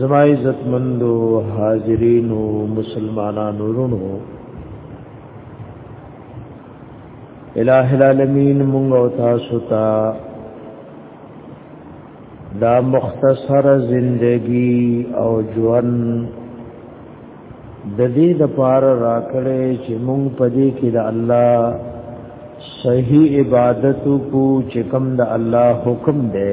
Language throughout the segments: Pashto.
زما عزت مندو حاضرینو مسلمانانو ورونو الہ العالمین مونږ او تاسو ته دا مختصر زندگی او ژوند د دې د پار راکړې چې مونږ پدې کې د الله صحیح عبادت کو چې کوم د الله حکم دی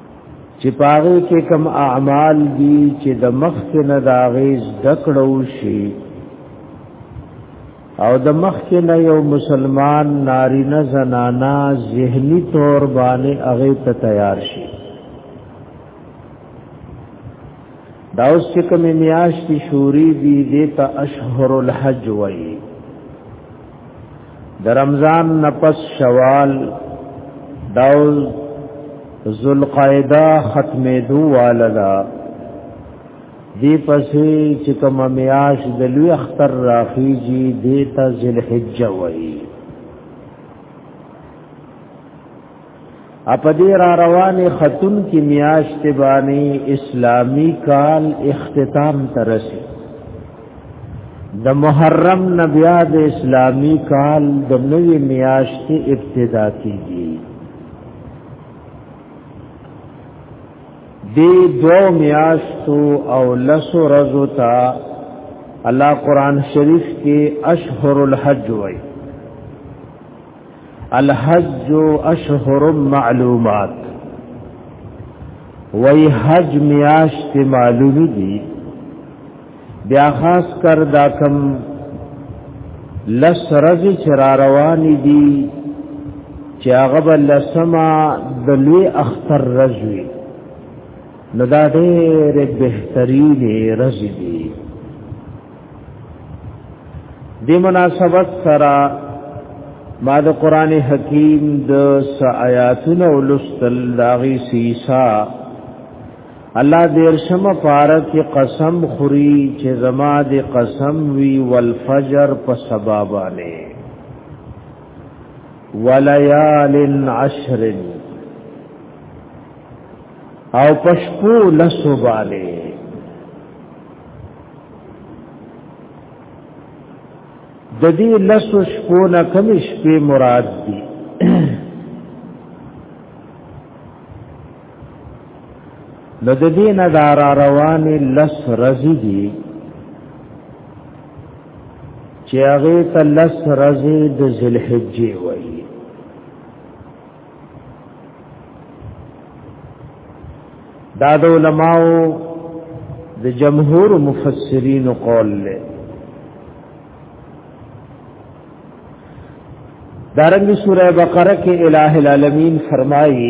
چې پاره کې کم اعمال دي چې د مخ کې نه داغیز دکړو شي او د مخ کې نه یو مسلمان ناری نه زنانا زهنی تور باندې هغه ته تیار شي دا اوس چې کوم میاشتې شوري دي د ته اشهر الحج وایي د رمضان نفس شوال داو ذوالقعده ختمې دوالدا دی پسې چې کوم میاش د لوی اختر راخیږي دیتا ذل حجه وایي اپ دې را روانې خاتون کې میاشت باندې اسلامی کال اختتام ترسي د محرم نبیا د اسلامی کال د نوې میاشت ابتدا کیږي دې دو میاشتو او لسو ورځو ته الله قران شریف کې اشهر الحج وایي الحج اشهر معلومات وی حج میاشت معلوم دي بیا خاص کر دا کم لس رز چرا روان دي چې هغه بل سما د لوی اختر رزوي نو دا ډېر بهتري دي رزي دي دی مناسبت سرا ما د قران حکیم د س آیاتونو ولستل داغي سیسا الله دیر شم پارا کی قسم خوري چې زما د قسم وی والفجر په سبا باندې وليال عشر او پشپو لسو باندې د دې لسو شپو نه کم شپې مراد دي نو د دې نه دار روان لس رزي دي چې هغه ته لس رزي د ذل حجې وایي دا د علماو د جمهور مفسرین قول له دارنګ سوره بقره کې الٰه العالمین فرمایي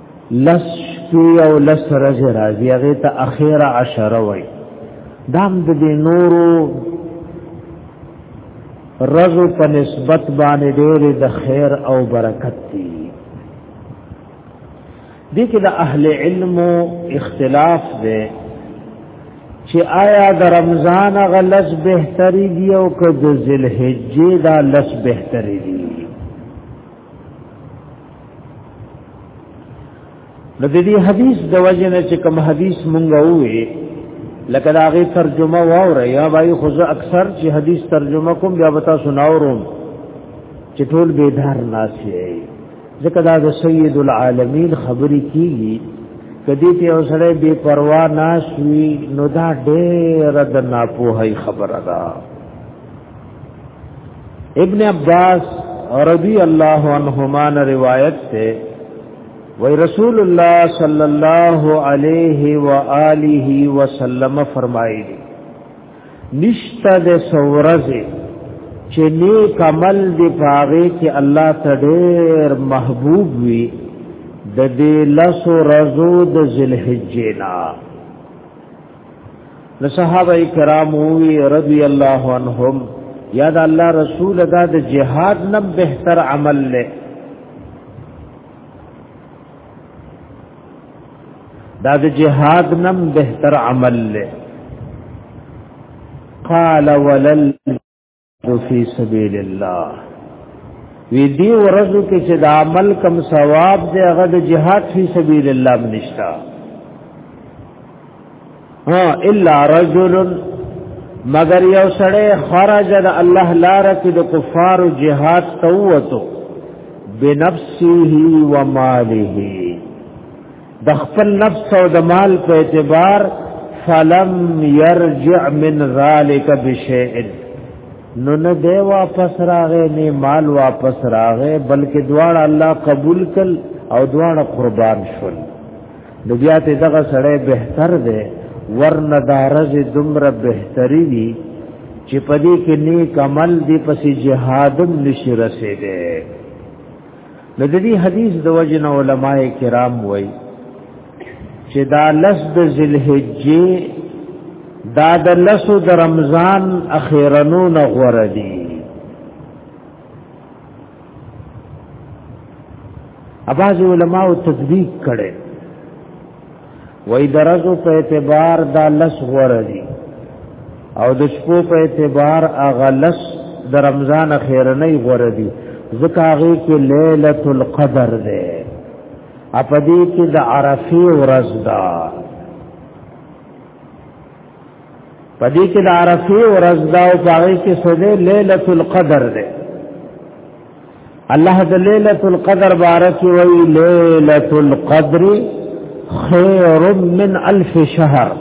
لس شپې او لس ورځې راځي هغه ته اخیره عشره وای دام د دې نورو رزو په نسبت باندې ډېر د خیر او برکت دي دې کې د اهل علم اختلاف دی چې آیا د رمضان غلس بهتري دی او که د ذل حجې دا لس بهتري دی نو د دې حدیث د وجه نه چې کوم حدیث مونږ وې لکه دا غي ترجمه واوره یا بای خو زه اکثر چې حدیث ترجمه کوم بیا وتا سناوروم چې ټول بیدار ناشي ځکه دا د سید العالمین خبرې کیږي کدی ته اوسړې بے پروا ناشوي نو دا ډېر د ناپوهي خبره ده ابن عباس رضی اللہ عنہما نے روایت سے وی رسول اللہ صلی اللہ علیہ وآلہ وسلم فرمائی دی نشتا دے سورزے چې نیک عمل دی پاغه کې الله ته ډېر محبوب وي د دې لاسو رزو د ذل حجې نه نو صحابه کرام وی رضی الله عنهم یاد الله رسول دا د جهاد نه بهتر عمل له دا د جهاد نه بهتر عمل له قال ولل فی سبیل الله وی دی ورځو کې چې د عمل کم ثواب دی هغه د جهاد فی سبیل الله بنشتا ها الا رجل مگر یو سړی خرج د الله لار کې د کفار جهاد توته بنفسه و ماله د خپل نفس او د مال په اعتبار فلم يرجع من ذلك بشيء نو نه دی واپس راغې نه مال واپس راغې بلکې دواړه الله قبول کړ او دواړه قربان شول نو بیا ته دغه سړی بهتر دی ورنه دارز دمر بهتری وی چې پدې کې نیک عمل دی پسې جهادم نشي رسیدي نو د دې حدیث د وجه نه علما کرام وای چې دا لس د ذلحجې دا د لس د رمضان اخیرنو نه غوړه دي اباظ علماء تطبیق کړي وای درزو په اعتبار دا لس غوره دي او د شپو په اعتبار هغه لس د رمضان خیرنۍ غوره دي ځکه هغه کې ليله القدر ده اپدې کې د عرفه ورځ ده پدې کې د عرفه ورځ ده او هغه کې سده ليله القدر ده الله د ليله القدر بارک وی ليله القدر خير من الف شهر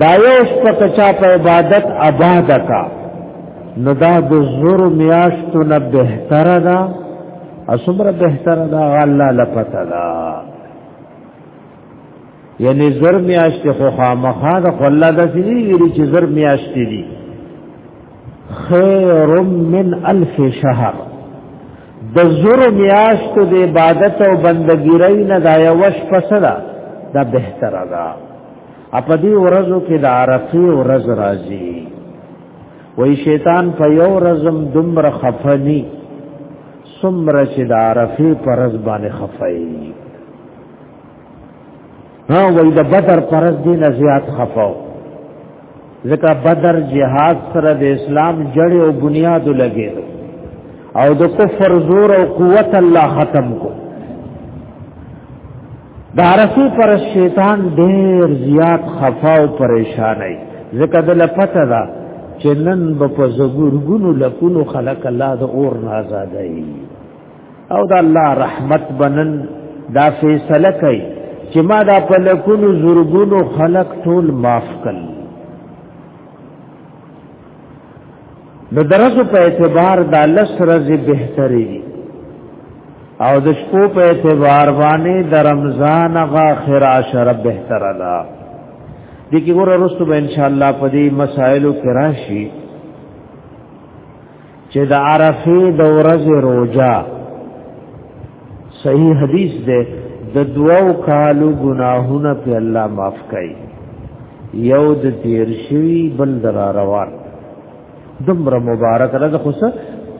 دا یو شپه چا په عبادت آباد کا نو دا د زور میاشتو نه بهتره ده اسمره بهتره ده الله لپاره ده یعنی زر میاشت خو خامخا د الله د سړي ویری چې زر میاشت دي خیر من الف شهر د زر میاشت د عبادت او بندګیرۍ نه دا یو وش پسره دا بهتره ده په دې ورځو کې د عرفه ورځ راځي وای شیطان په یو ورځم دمر خفنی سمره چې د عرفه پرز باندې خفای ها وای د بدر پرز دی نه زیات خفاو ځکه بدر جهاد سره د اسلام جړې او بنیاد لګید او د کفر زور او قوت الله ختم کو دا رسو پر شیطان ډیر زیات خفاو پریشان ای ځکه د لپته دا چې نن په زګورګونو لکونو خلق الله د اور نه آزادای او دا الله رحمت بنن دا فیصله کوي چې ما دا په لکونو زورګونو خلق ټول معاف کړ نو درس په اعتبار دا لس ورځې بهتري دي او د شپو په اعتبار باندې د رمضان غا اخر عشر بهتر ده دي کې ګوره رسو به ان شاء الله په دې مسائلو کې راشي چې د عرفه د ورځې روزه صحیح حدیث ده د دوو کالو ګناهونه په الله معاف کړي یو د تیر شوی بل در روان دمر مبارک رض خوص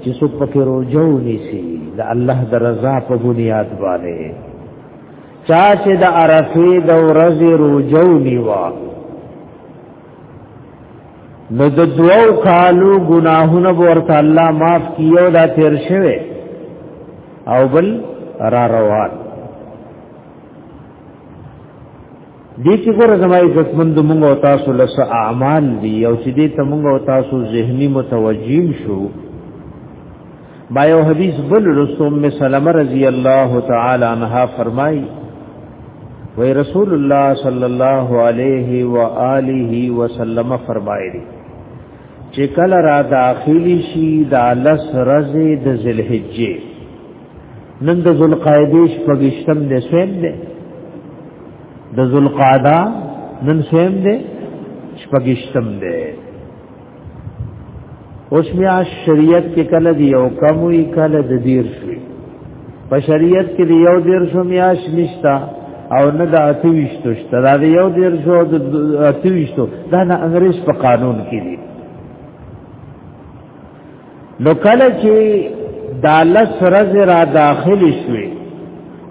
چې څوک پکې روزه ونیسي د الله د رضا په بنیاد باندې چا چې د عرفه د ورځې روزه ونیوا نو د دوو کالو ګناهونه ورته الله معاف کیو دا تیر شوه او بل را روان دې چې ګور زما عزتمند موږ او تاسو لس اعمال دي او چې دې ته موږ او تاسو ذهني متوجیم شو ما یو حدیث بل رسول می سلام رضی الله تعالی عنها فرمای وی رسول الله صلی الله علیه و آله وسلم فرمایلی چې کله را داخلی شي د لس رزه د ذلحجه نن د ذوالقعده شپږشتم د سویم ده د ذوالقعده نن سویم ده شپږشتم ده اوس بیا شریعت کې کله دی یو کم وی کله د دیر شوی په شریعت کې دی یو دیر شو میاش نشتا او نه د اتويشتو شته دا دی یو دیر شو د اتويشتو دا نه انګريز په قانون کې دی نو کله چې دالس رز را داخل شوی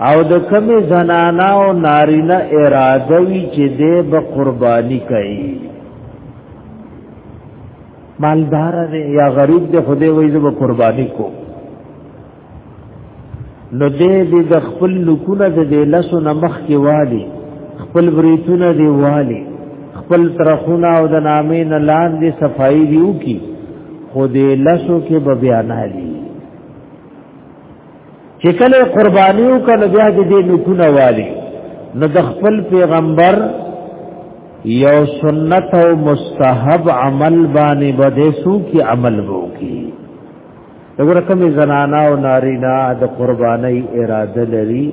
او د کمی زنانا او نارینه اراده وی چې دې به قرباني کوي مالدار دی یا غریب دی خدای وای زو قربانی کو نو دې دې د خپل لکونه د دې لاسو نمخ کې والی خپل بریتونه دی والی خپل ترخونه او د نامې نه لاندې صفائی دیو کی خو دې لاسو کې به بیان علی چې کله قربانیو کله بیا د دې نکونه والی نو د خپل پیغمبر یو سنت او مستحب عمل باندې بده سو کی عمل وو کی دغه کوم زنانا او نارینا د قرباني اراده لري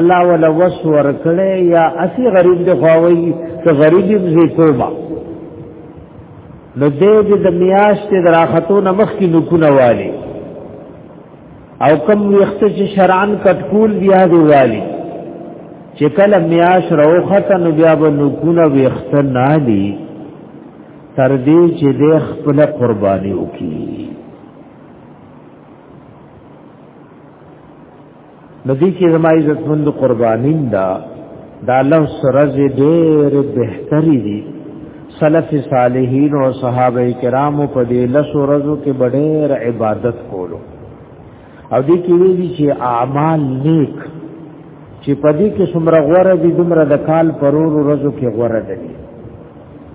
الله ولا وس ورکړي یا اسی غریب د خواوي ته غریب یې کوما نو دې د میاشتې دراختو نمخ کی نکونه والی او کم وخت چې شرعن کټکول بیا دی والی چې کله میاش روخت نو بیا به نکونه وخت نه دی تر دې چې د خپل قرباني وکړي ندی کې زما عزت مند قربانین دا دا لفظ سرز ډېر بهتري دي سلف صالحین او صحابه کرامو په دې لس ورځو کې ډېر عبادت کولو او دې کې ویلي چې اعمال نیک چې په دې کې څومره غوړه دي دومره د کال پرور ورځو کې غوړه دي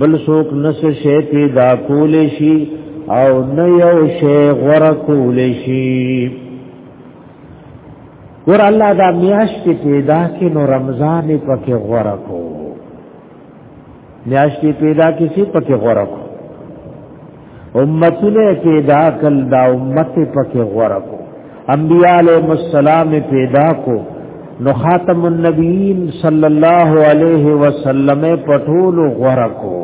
بل څوک نس شي پیدا کول شي او نه یو شي غره کول شي ور الله دا میاشت پیدا کې نو رمضان پکې غره کو میاشت پیدا کې سي پکې غره کو امتونه پیدا کل دا امت پکې غوړه کو انبیاء علیہ السلام پیدا کو نو خاتم النبیین صلی الله علیه وسلم پټول غوړه کو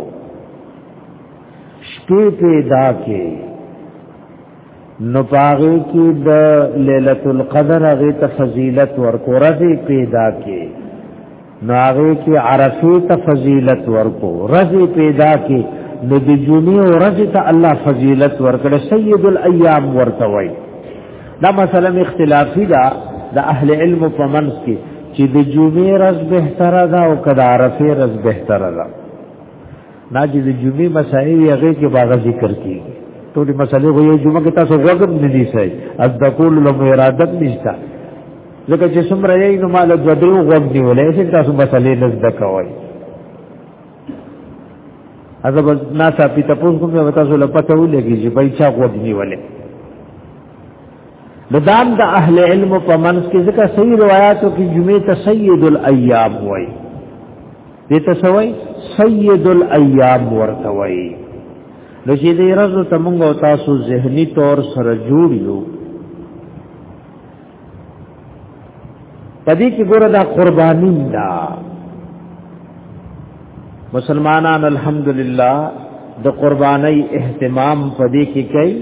شپې پیدا کې نو پاغه کې د ليله القدر غي ته فضیلت ورکو رضی پیدا کې نو هغه کې عرفه ته فضیلت ورکو رزي پیدا کې نو د جمعې او رزي ته الله فضیلت ورکړ سید الایام ورته وای دا مثلا اختلافي دا د اهل علم په منځ کې چې د جمعې رز بهتره ده او کدا عرفه رز بهتره ده دا چې د جمعې مسائل یې هغه کې باغ ذکر کیږي ټولې مسلې خو یې جمعه کې تاسو غوږم نه دي سي از د کول له اراده نشته ځکه چې څومره یې نو مال د درو غوږ دی ولې چې تاسو مسلې نه زده کوئ اذا بس ناسا پی تپوس کوم یو تاسو له پته ولګي چې بای چا غوږ نیولې د دام د اهل علم په منځ کې ځکه صحیح روایتو کې جمعې ته سید الایام وایي دې ته سوي سید الایام ورته وایي نو چې دې رزو ته موږ او تاسو زهنی طور سره جوړ یو پدې کې ګوره دا قرباني دا مسلمانان الحمدلله د قرباني اهتمام پدې کې کوي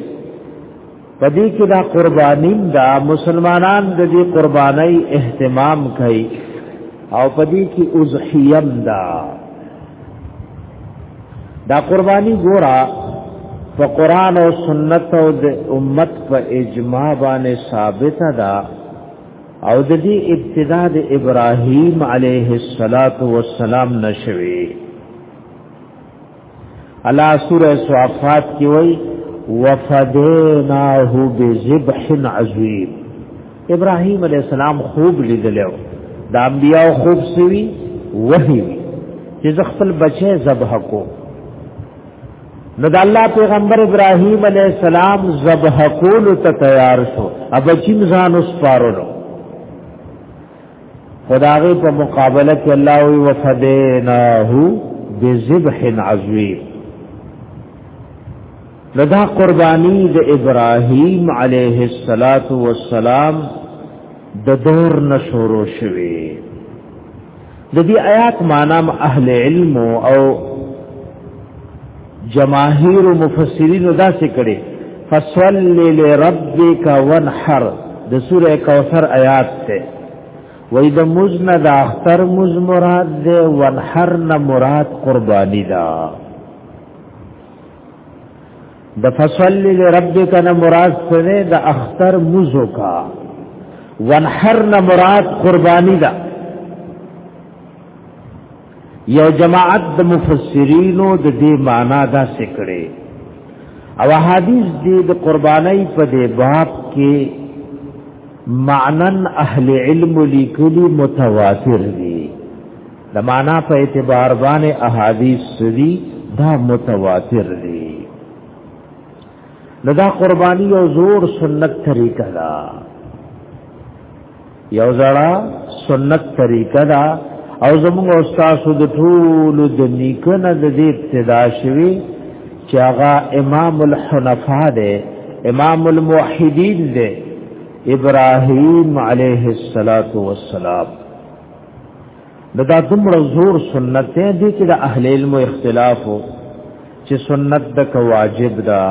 پدې کې دا قرباني دا مسلمانان د دې قرباني اهتمام کوي او پدې کې اضحیه دا دا قرباني ګورا په قران او سنت او د امت په اجماع باندې ثابت ده او د دې ابتدا د ابراهیم علیه الصلاۃ والسلام نشوي الله سوره صافات کې وایي وفدیناه بذبح عظیم ابراهیم علی السلام خوب لیدلو د انبیاء خوب سوي وحی چې خپل بچي ذبح کو نو د الله پیغمبر ابراهیم علی السلام ذبح کول ته تیار شو ابچیم ځان وسپارلو خدای په مقابله کې الله وی وفدیناه بذبح عظیم لدا قربانی د ابراهیم علیه الصلاۃ والسلام د دور نشورو شوی د دې آیات معنی اهل علم او جماهیر او مفسرین دا څه کړي فصل لربک وانحر د سوره کوثر آیات ته وې د مزن د اختر مز مراد ده وانحر نه مراد قربانی ده د فصل لربک نه مراد سره د اختر مزو کا وانحر نه مراد قربانی ده یو جماعت د مفسرینو د دې معنا دا سکړي او حدیث دې د قربانۍ په دې باب کې معنن اهل علم لیکلي متواتر دي د معنا په اعتبار باندې احادیث دي دا متواتر دي لدا قربانی او زور سنت طریقه ده یو زړه سنت طریقه دا او زموږ استاد د ټول د نیکنه د دې ابتدا شوی چې هغه امام الحنفا دی امام الموحدین دی ابراهیم علیه الصلاۃ والسلام دا دومره زور سنت دی دې کې د اهل علم اختلاف چې سنت د واجب ده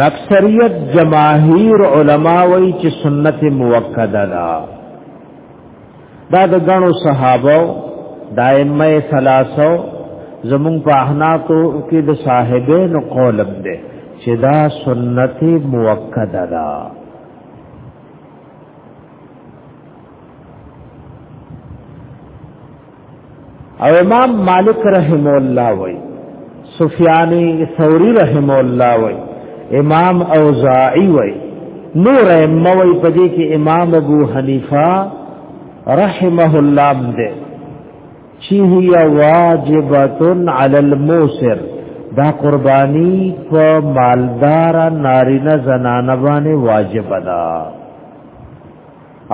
لکثریت جماهیر علما وای چې سنت موکده ده دا د غنو صحابه دایمه ثلاثه زمون په احناکو کې د صاحبینو قولم ده چې دا سنت موکده ده او امام مالک رحم الله وای سفیانی ثوری رحم الله وای امام اوزاعی وای نور ائمه وای په دې کې امام ابو حنیفه رحمه الله دې چی هي واجبتن علی الموسر دا قربانی په مالدار نارینه زنانه باندې واجب ده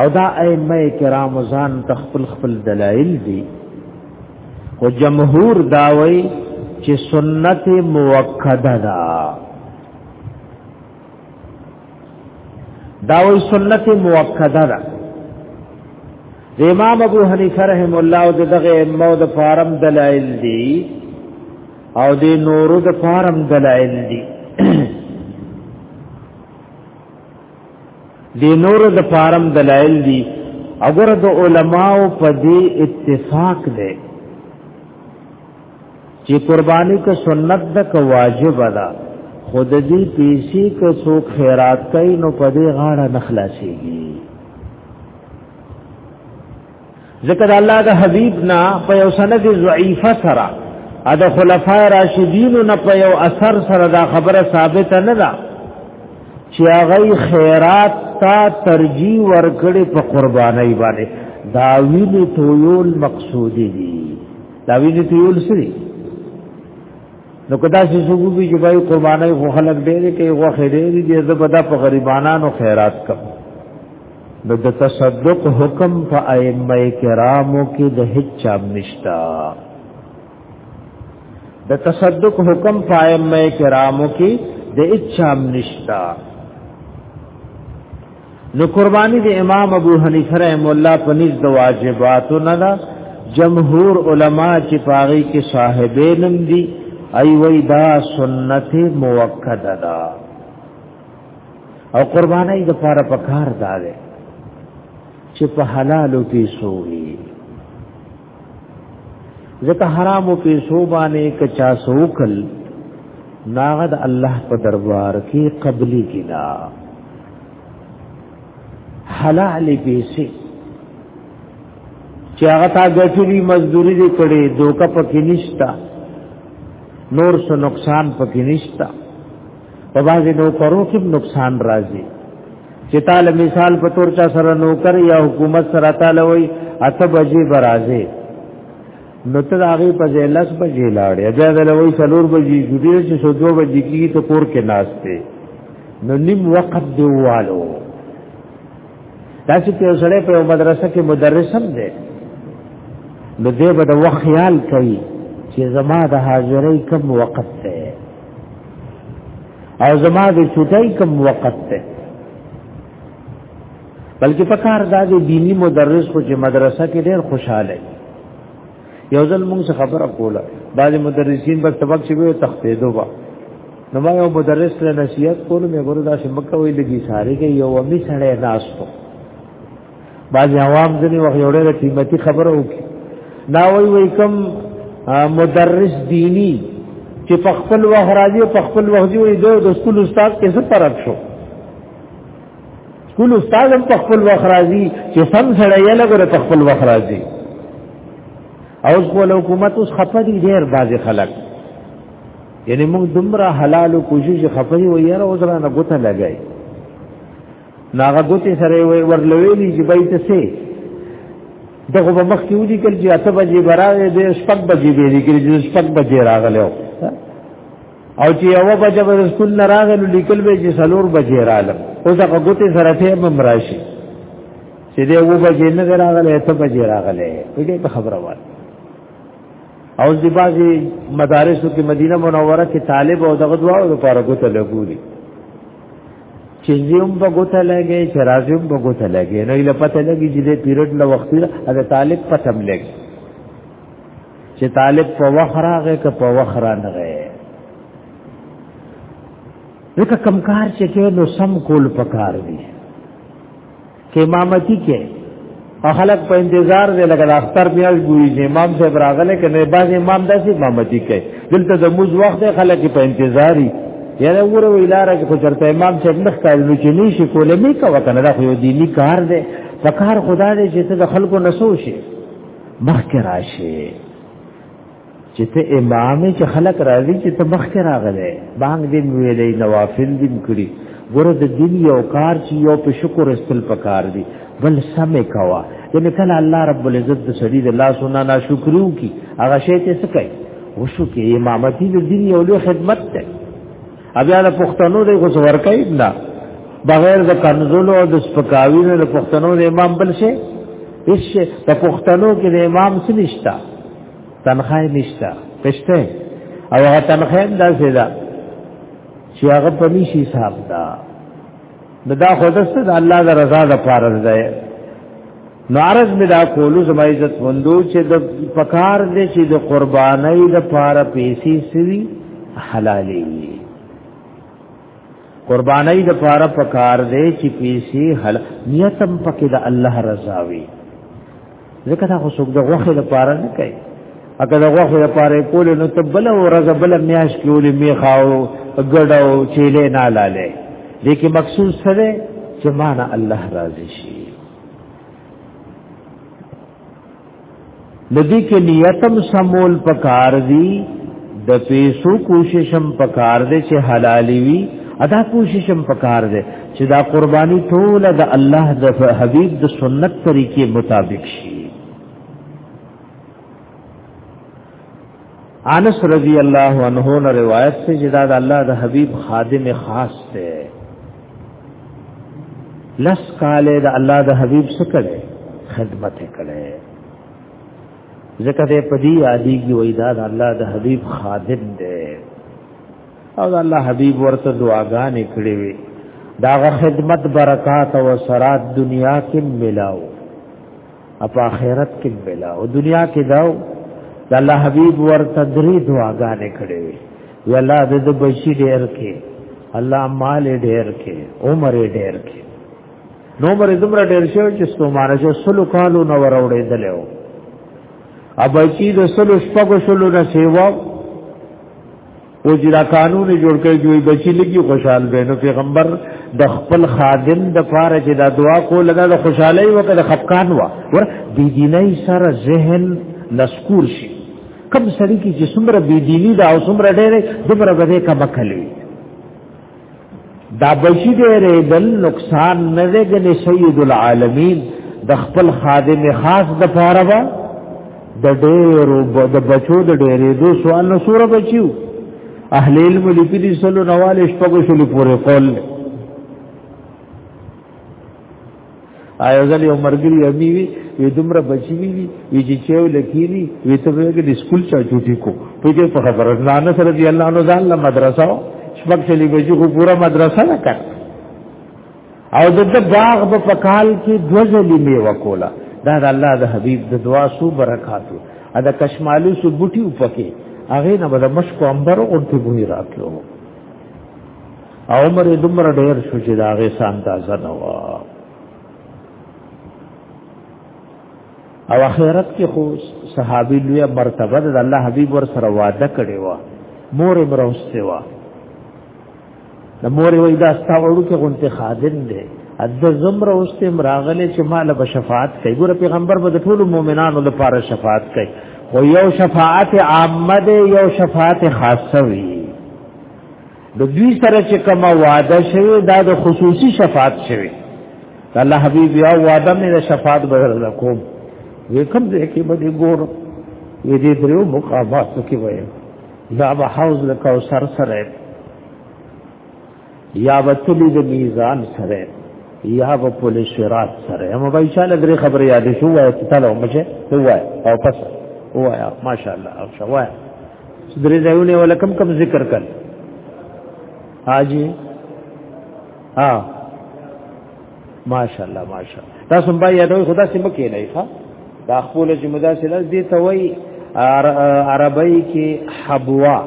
او دا ائمه کرام ځان تخپل خپل دلایل دي او جمهور داوي چې سنت موکده ده داوي سنت موکده ده امام ابو حنیفه رحم الله او دغه ائمه د فارم دلایل دي او د نورو د فارم دلایل دي دې نور د فارم دلایل دي اگر د علماو په دې اتفاق دی چې قرباني که سنت ده که واجب ده خود دې پیسې که څوک خیرات کوي نو په دې غاړه نخلاصيږي ذکر الله د حبیب نا په یو سند ضعیفه سره ا د خلفای راشدین نه په یو اثر سره دا خبره ثابت نه ده چې هغه خیرات تا ترجیح ورکړي په قربانای باندې دا ویل تویول مقصودی دي دا ویل تویول سری نو کدا چې سګو به چې بای قربانای خو خلک ډېر کې غوخه ډېر دي زبدا په غریبانو خیرات کوي نو د تصدق حکم په ائمه کرامو کې د هیڅ چا نشتا د تصدق حکم په ائمه کرامو کې د هیڅ چا نشتا نو قربانی د امام ابو حنیفه رحم الله په نس د واجباتو نه دا جمهور علما چې پاغي کې صاحبینم دي ای وای دا سنت موکده ده او قربانای د پاره په کار دا ده چې په حلالو پیسو وي ځکه حرامو پیسو باندې کچا سوکل ناغد الله په دربار کې قبلي کنا حلال پیسې چې هغه تا ګټلي مزدوري دې کړې دوکه پکې نشتا نور څه نقصان پکې نشتا په بعضې نوکرو کې نقصان راځي چې تعالی مثال په تور چا سره نوکر یا حکومت سره تعالی وي اته بجې برازه نو تر هغه په ځای لس بجې لاړې بیا دلوي څلور بجې جوړې چې سو دوه بجې کېږي ته کور کې ناشته نو نیم وخت دیوالو دا چې په سره په مدرسه کې مدرس هم دی نو دې به د وخت خیال کوي چې زما د حاضرۍ کم وخت دی او زما د چټای کم وخت ته بلکې په کار دا دی دینی مدرس خو چې مدرسه کې ډېر خوشاله یو ځل موږ څه خبره کوله بعض مدرسین په سبق چې وي تختې دوه نو ما یو مدرس له نصیحت کول مې ګوردا چې مکه وی لګي ساري کې یو امی سره ناس ته بعض عوام ځنی وخت یو ډېر قیمتي خبره وکړي دا وای وای کوم مدرس دینی چې په خپل وخت راځي په خپل وخت دی وای د سکول استاد کې څه فرق شو سکول استاد هم په خپل وخت راځي چې سم سره یې لګره په خپل وخت راځي او خپل حکومت اوس خپه دي ډېر بعض خلک یعنی موږ دومره حلال کوشش خپه وي یاره اوس را نه ګوته لګای ناغه ګوتې سره ورلوېلې چې بای ته سي دغه په مخ کې ودی کل چې اته بجې براغه دې شپږ بجې به لیکل چې شپږ بجې راغلو او چې یو بجې به سکول نه راغلو لیکل به چې سلور بجې راغلم او دا غوته سره ته مم راشي چې دې و بجې نه راغله اته بجې راغله دې په خبره وایي او دې بازي مدارسو کې مدینه منوره کې طالب او دغه دواړو لپاره غوته لګولي چې زیوم په ګوته لګي چې راځم په ګوته لګي نو یې پته لګي چې د پیریډ له وخت د طالب پتم لګي چې طالب په وخت راغی که په وخت رانغی لکه کمکار چې کې نو سم کول پکار دی کې امامتي کې او خلک په انتظار دی لکه د اختر میاش ګوري چې امام صاحب راغله کنه باز امام داسې امامتي کوي دلته د موز وخت خلک په انتظاري یاره وره ویلاره کې خو چرته امام صاحب نه ښکاري نو چې نشي کولای می کا وکنه دا خو یو دینی کار دی په کار خدا دې چې ته د خلکو نسو شي مخکې راشي چې ته امام چې خلک راځي چې ته مخ کې راغلې بانګ دې ویلې نوافل دې کړی ګوره د دین یو کار چې یو په شکر استل پکار دی بل سمې کوا یعنی کله الله رب العزت د سړي د الله سنا نا شکرو کی هغه شی ته څه کوي وشو کې امامتی د دین یو لوی خدمت ده بیا د پښتنو د غوس ورکای نه بغیر د کنزلو او د سپکاوی نه د پښتنو د امام بل شي هیڅ د پښتنو کې د امام څه نشتا تنخواه نشته پښته او هغه تنخواه دا سیدا چې هغه په نشي حساب دا نو دا خو دسته د الله د رضا د پاره ده نو عرض می دا کولو زما عزت مندو چې د پکار دې چې د قربانۍ د پاره پیسې سوي حلالې قربانای د پاره پکار دی چې پیسې حل نیتم پکې د الله رضا وي ځکه دا خو څوک د غوخه د پاره نه کوي اګه د غوخه د پاره کول نو ته بل ورځ بل میاش کولې می خاو ګډاو چيله نه لاله دې کې مقصود سره چې معنا الله راضي شي د دې کې نیتم سمول پکار دی د پیسو کوششم پکار دی چې حلالي وي ادا کوششم پکار دی چې دا قرباني ټول د الله د حبيب د سنت طریقې مطابق شي انس رضی الله عنه نے روایت سے جدا د الله د حبیب خادم خاص ته لس کاله د الله د حبیب سکړه خدمت کړه ذکر دې پدی عادی کی وېدا د الله د حبیب خادم دی او د الله حبیب ورته دعاګانې کړې وي داغه خدمت برکات او سرات دنیا کې ملاو اپ اخرت کې بلا او دنیا کې داو د الله حبيب ورته درې دعاګانې کړې وي وی الله د بشي ډېر کې الله مال ډېر کې عمر ډېر کې نو عمر زمره ډېر شو چې ستومانه شو سلو کالو نو وروړې دلو ابچی د سلو شپږو سلو نه سیوا او چې دا قانون جوړ کړي دوی بچی لګي خوشحال به نو پیغمبر د خپل خادم د پاره چې دا دعا کوله دا د خوشحالي وکړه خفقان وا ور بي دیني سره ذهن لسکور شي کم سړی کی چې څومره بي دیني دا او څومره ډېر دومره به کم کلی دا بچی دې ریدل نقصان نه دی ګنې سید العالمین د خپل خادم خاص د پاره وا د ډېرو د بچو د ډېرې دو سوال نو سوره بچیو اهل علم لیکلي سلو نوال شپږو شلو پورې قول آیا ځل یو مرګري امي وي وي دومره بچي وي وي چې چېو لکېني وي ته وي کې سکول چا چوټي کو په دې په خبره نه نه سره دی الله نو ځان له مدرسه شپږ چلی بجو خو پورا مدرسه نه کړ او د باغ په پکال کې دوځلې میوه کولا دا د الله د حبيب د دعا سو برکاتو ا د کشمالو سو بوټي وپکې هغه نه به د مشکو انبر او ته بونی راتلو عمر دمر ډیر شو چې دا غي سان تازه نه و او اخرت کې خو صحابي لوی مرتبه د الله حبيب ور سره وعده کړی و مور مروسته و د مور وې دا ستاوړو کې غونته خادم دی د زمره اوسته مراغله چې مال به شفاعت کوي ګور پیغمبر به د ټولو مؤمنانو لپاره شفاعت کوي خو یو شفاعت عامه ده یو شفاعت خاصه وي د دوی سره چې کوم وعده شوی دا د خصوصي شفاعت شوی الله حبيب یا وعده مې د شفاعت بدل کوم وې کوم ځای کې به ګور وې دې درو مقامات کې وې دا به حوض له کوثر سره یا وتلی د میزان سره یا په پولیس شرات سره هم به ان شاء الله درې خبرې یادې شو وای چې تعالی مشه وای او پس وای ماشاء الله او شوای درې ځایونه ولکم کم ذکر کړ حاجی ها ماشاءالله ماشاءالله تاسو به یادوي خدا سم کې نه ښه دا خپل جمدا سره دې ته وای عربی کې حبوا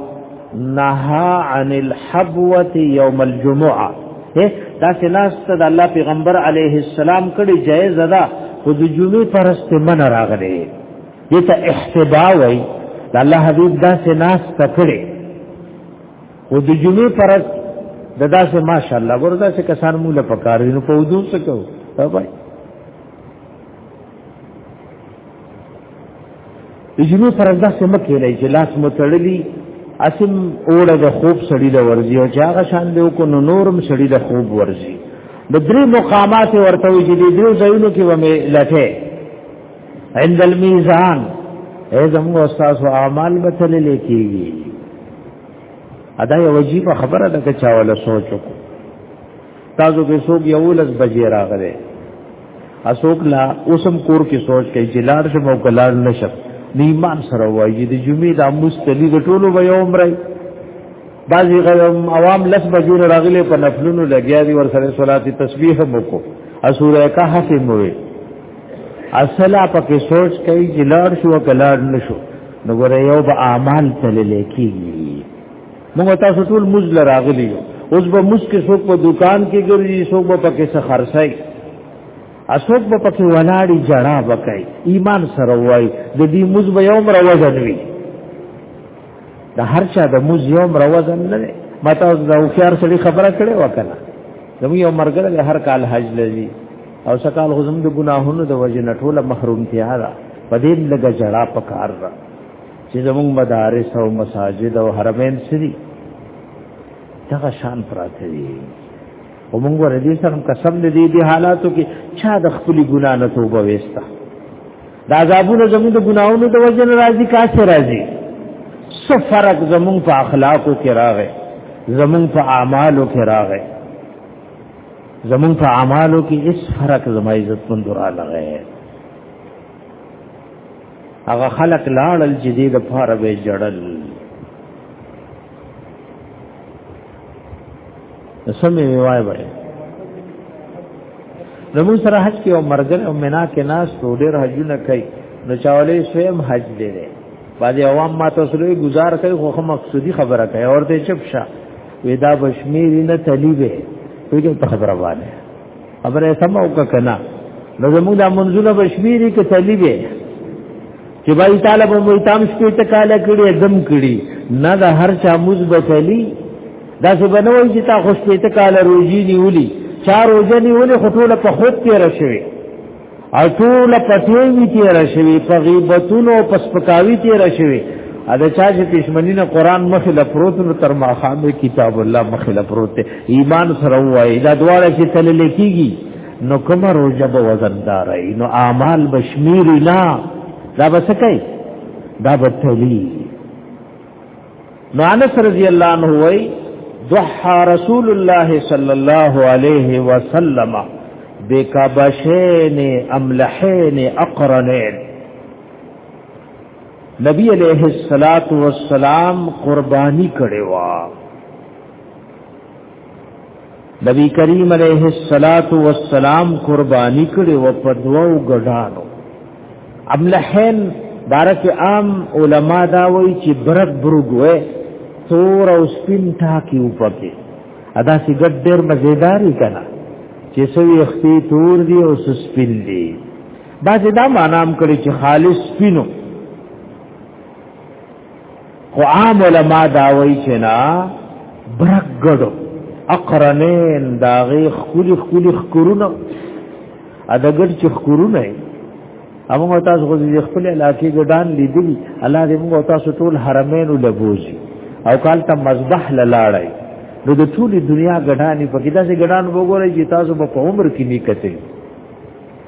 نها عن الحبوه يوم الجمعه دا سلاس ته د الله پیغمبر علیه السلام کړي جایز ده خو د جمعې پرسته من راغلي دې ته احتدا وای د الله حبیب دا سه ناس تکړه او د جمعې پر د دا سه ماشاءالله وردا سه کسان مولا پکار دي نو په وضو سره کو بابا د جمعې پر دا سه مکه لای چې لاس مو تړلی اسم اوړه د خوب سړی د ورزي او چاغه شان دی کو نو نورم سړی د خوب ورزي د درې مقامات ورته وي چې د درې ځایونو کې ومه لټه عند الميزان اے زموږ استاد او اعمال به تل لیکيږي ادا یو عجیب خبره ده چې چاوله سوچو تاسو به سوق یو لز بجې راغله اسوک لا اوسم کور کې سوچ کوي چې لار شم او کلار نشم نیمان سره وایي د جمعې د اموس تلی د ټولو به یو عمره بعضی عوام لس بجور راغلی په نفلونو لګیا دي ور سره صلات تسبیح مو کو اسوره کهف مو وي اصلا پکې سوچ کوي چې لار شو کلار نشو نو ګره یو به اعمال تللې کیږي موږ تاسو ټول مزل راغلی یو اوس به مسک څوک په دکان کې ګرځي څوک به پکې څه خرڅای اسوک به پکې ولاړی جړا وکای ایمان سره وای د دې مز به یوم روزن وی د هر چا د موز یو مروزن نه دی ما تاسو د هوښیار سړي خبره کړې وکړه زمو یو مرګره د هر کال حج لذي او سکال غزم د ګناهونو د وجه نه ټوله محروم تیا را پدې لګه جړه پکار را چې زموږ مدارس او مساجد او حرمین سری دغه شان پراته دي او موږ ور دي سره قسم دې دي حالاتو کې چا د خپل ګنا نه توبه وستا دا عذابونه زموږ د ګناونو د وجه نه راځي کا څه راځي څه فرق زموږ په اخلاقو کې راغی زموږ په اعمالو کې راغی زموږ په اعمالو کې هیڅ فرق زما عزت مند را لغی هغه خلق لاړل چې دې د پاره به جړل سمې وای وای نو موږ سره حج کې او مرګر او مینا کې ناس ډېر حجونه کوي نو چاولې سویم حج دی دی بعضې عوام ما تاسو له گزار کوي خو مقصودی خبره کوي اور ته چپ شه ودا بشمیری نه تلیبه ویګه په خبره باندې خبره سم او کنا نو زموږ د منځونه بشمیری کې تلی به چې بای طالب مو تام شپې ته کال کړي دم کړي نه د هر چا موز بتلی دا څه بنوي چې تا خوش پېته کال روزي نیولي چا روزه نیولي خټوله په خود تیر شوی اټول پټیږي تیر شوی په غیبتونو او پسپکاوی تیر شوی ا د چا چې پښمنی نه قران مخې له پروت نو تر ما خامه کتاب الله مخې له پروت ایمان سره وای دا دواړه چې تل لیکيږي نو کوم روزه به وزندار نو اعمال بشمیری نه دا بسکه دا به تلی نو انس رضی الله عنه وای ضحى رسول الله صلی الله علیه وسلم بکبشین املحین اقرنین نبی علیہ الصلات والسلام قربانی کړي وا نبی کریم علیہ الصلات والسلام قربانی کړي و په دوو غډانو املحین بارک عام علما دا وایي چې برک برګوي تور او سپین ټاکی وپکې ادا سی ګډ ډېر مزیداری کنا چې سوي اختی تور دی او سپین دی باز دا معنام کړي چې خالص سپینو خو عام علما دا وایي چې نه برګړو اقرنین داغه خولي خولي خکرونه ادګړ چې خکرونه هغه تاسو غوږی د خپل علاقې ګډان لیدلی الله دې موږ تاسو ټول حرمین لبوزي او کال ته مذبح لاړای نو د ټولې دنیا ګډانی په کې داسې ګډان وګورئ چې تاسو په عمر کې نه کته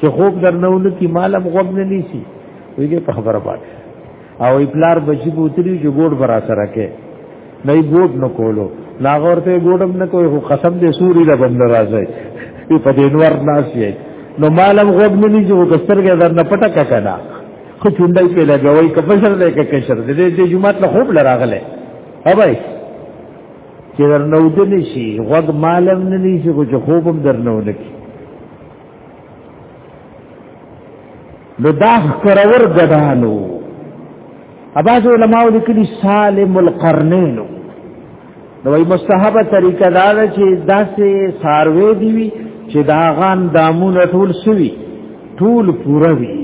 چې خوب درنو نه کی مالم غوب نه نیسی ویګه په خبره باندې او پلار بچی بوتلی چې ګوډ برا سره کې نه ګوډ نه کولو ناغور ته ګوډم نه کوي خو قسم دې سوري لا بند راځي په دې نور ناشي نو مالم غوب نه نیسی او کسترګه در نه پټه ککنا خو چونډای په لګوي کفشر دې ککشر دې دې جمعه له خوب لراغله اوبای چې درنود نشي غوږ مالم نه نشي خو چې خوب هم درنود نشي نو دا کرور ګډانو اباظ علماء لیکلي سالم القرنین نو ای مستحبه طریقه دا ده چې داسې ساروي دی وي چې دا غان دامونه ټول سوي ټول پوره وي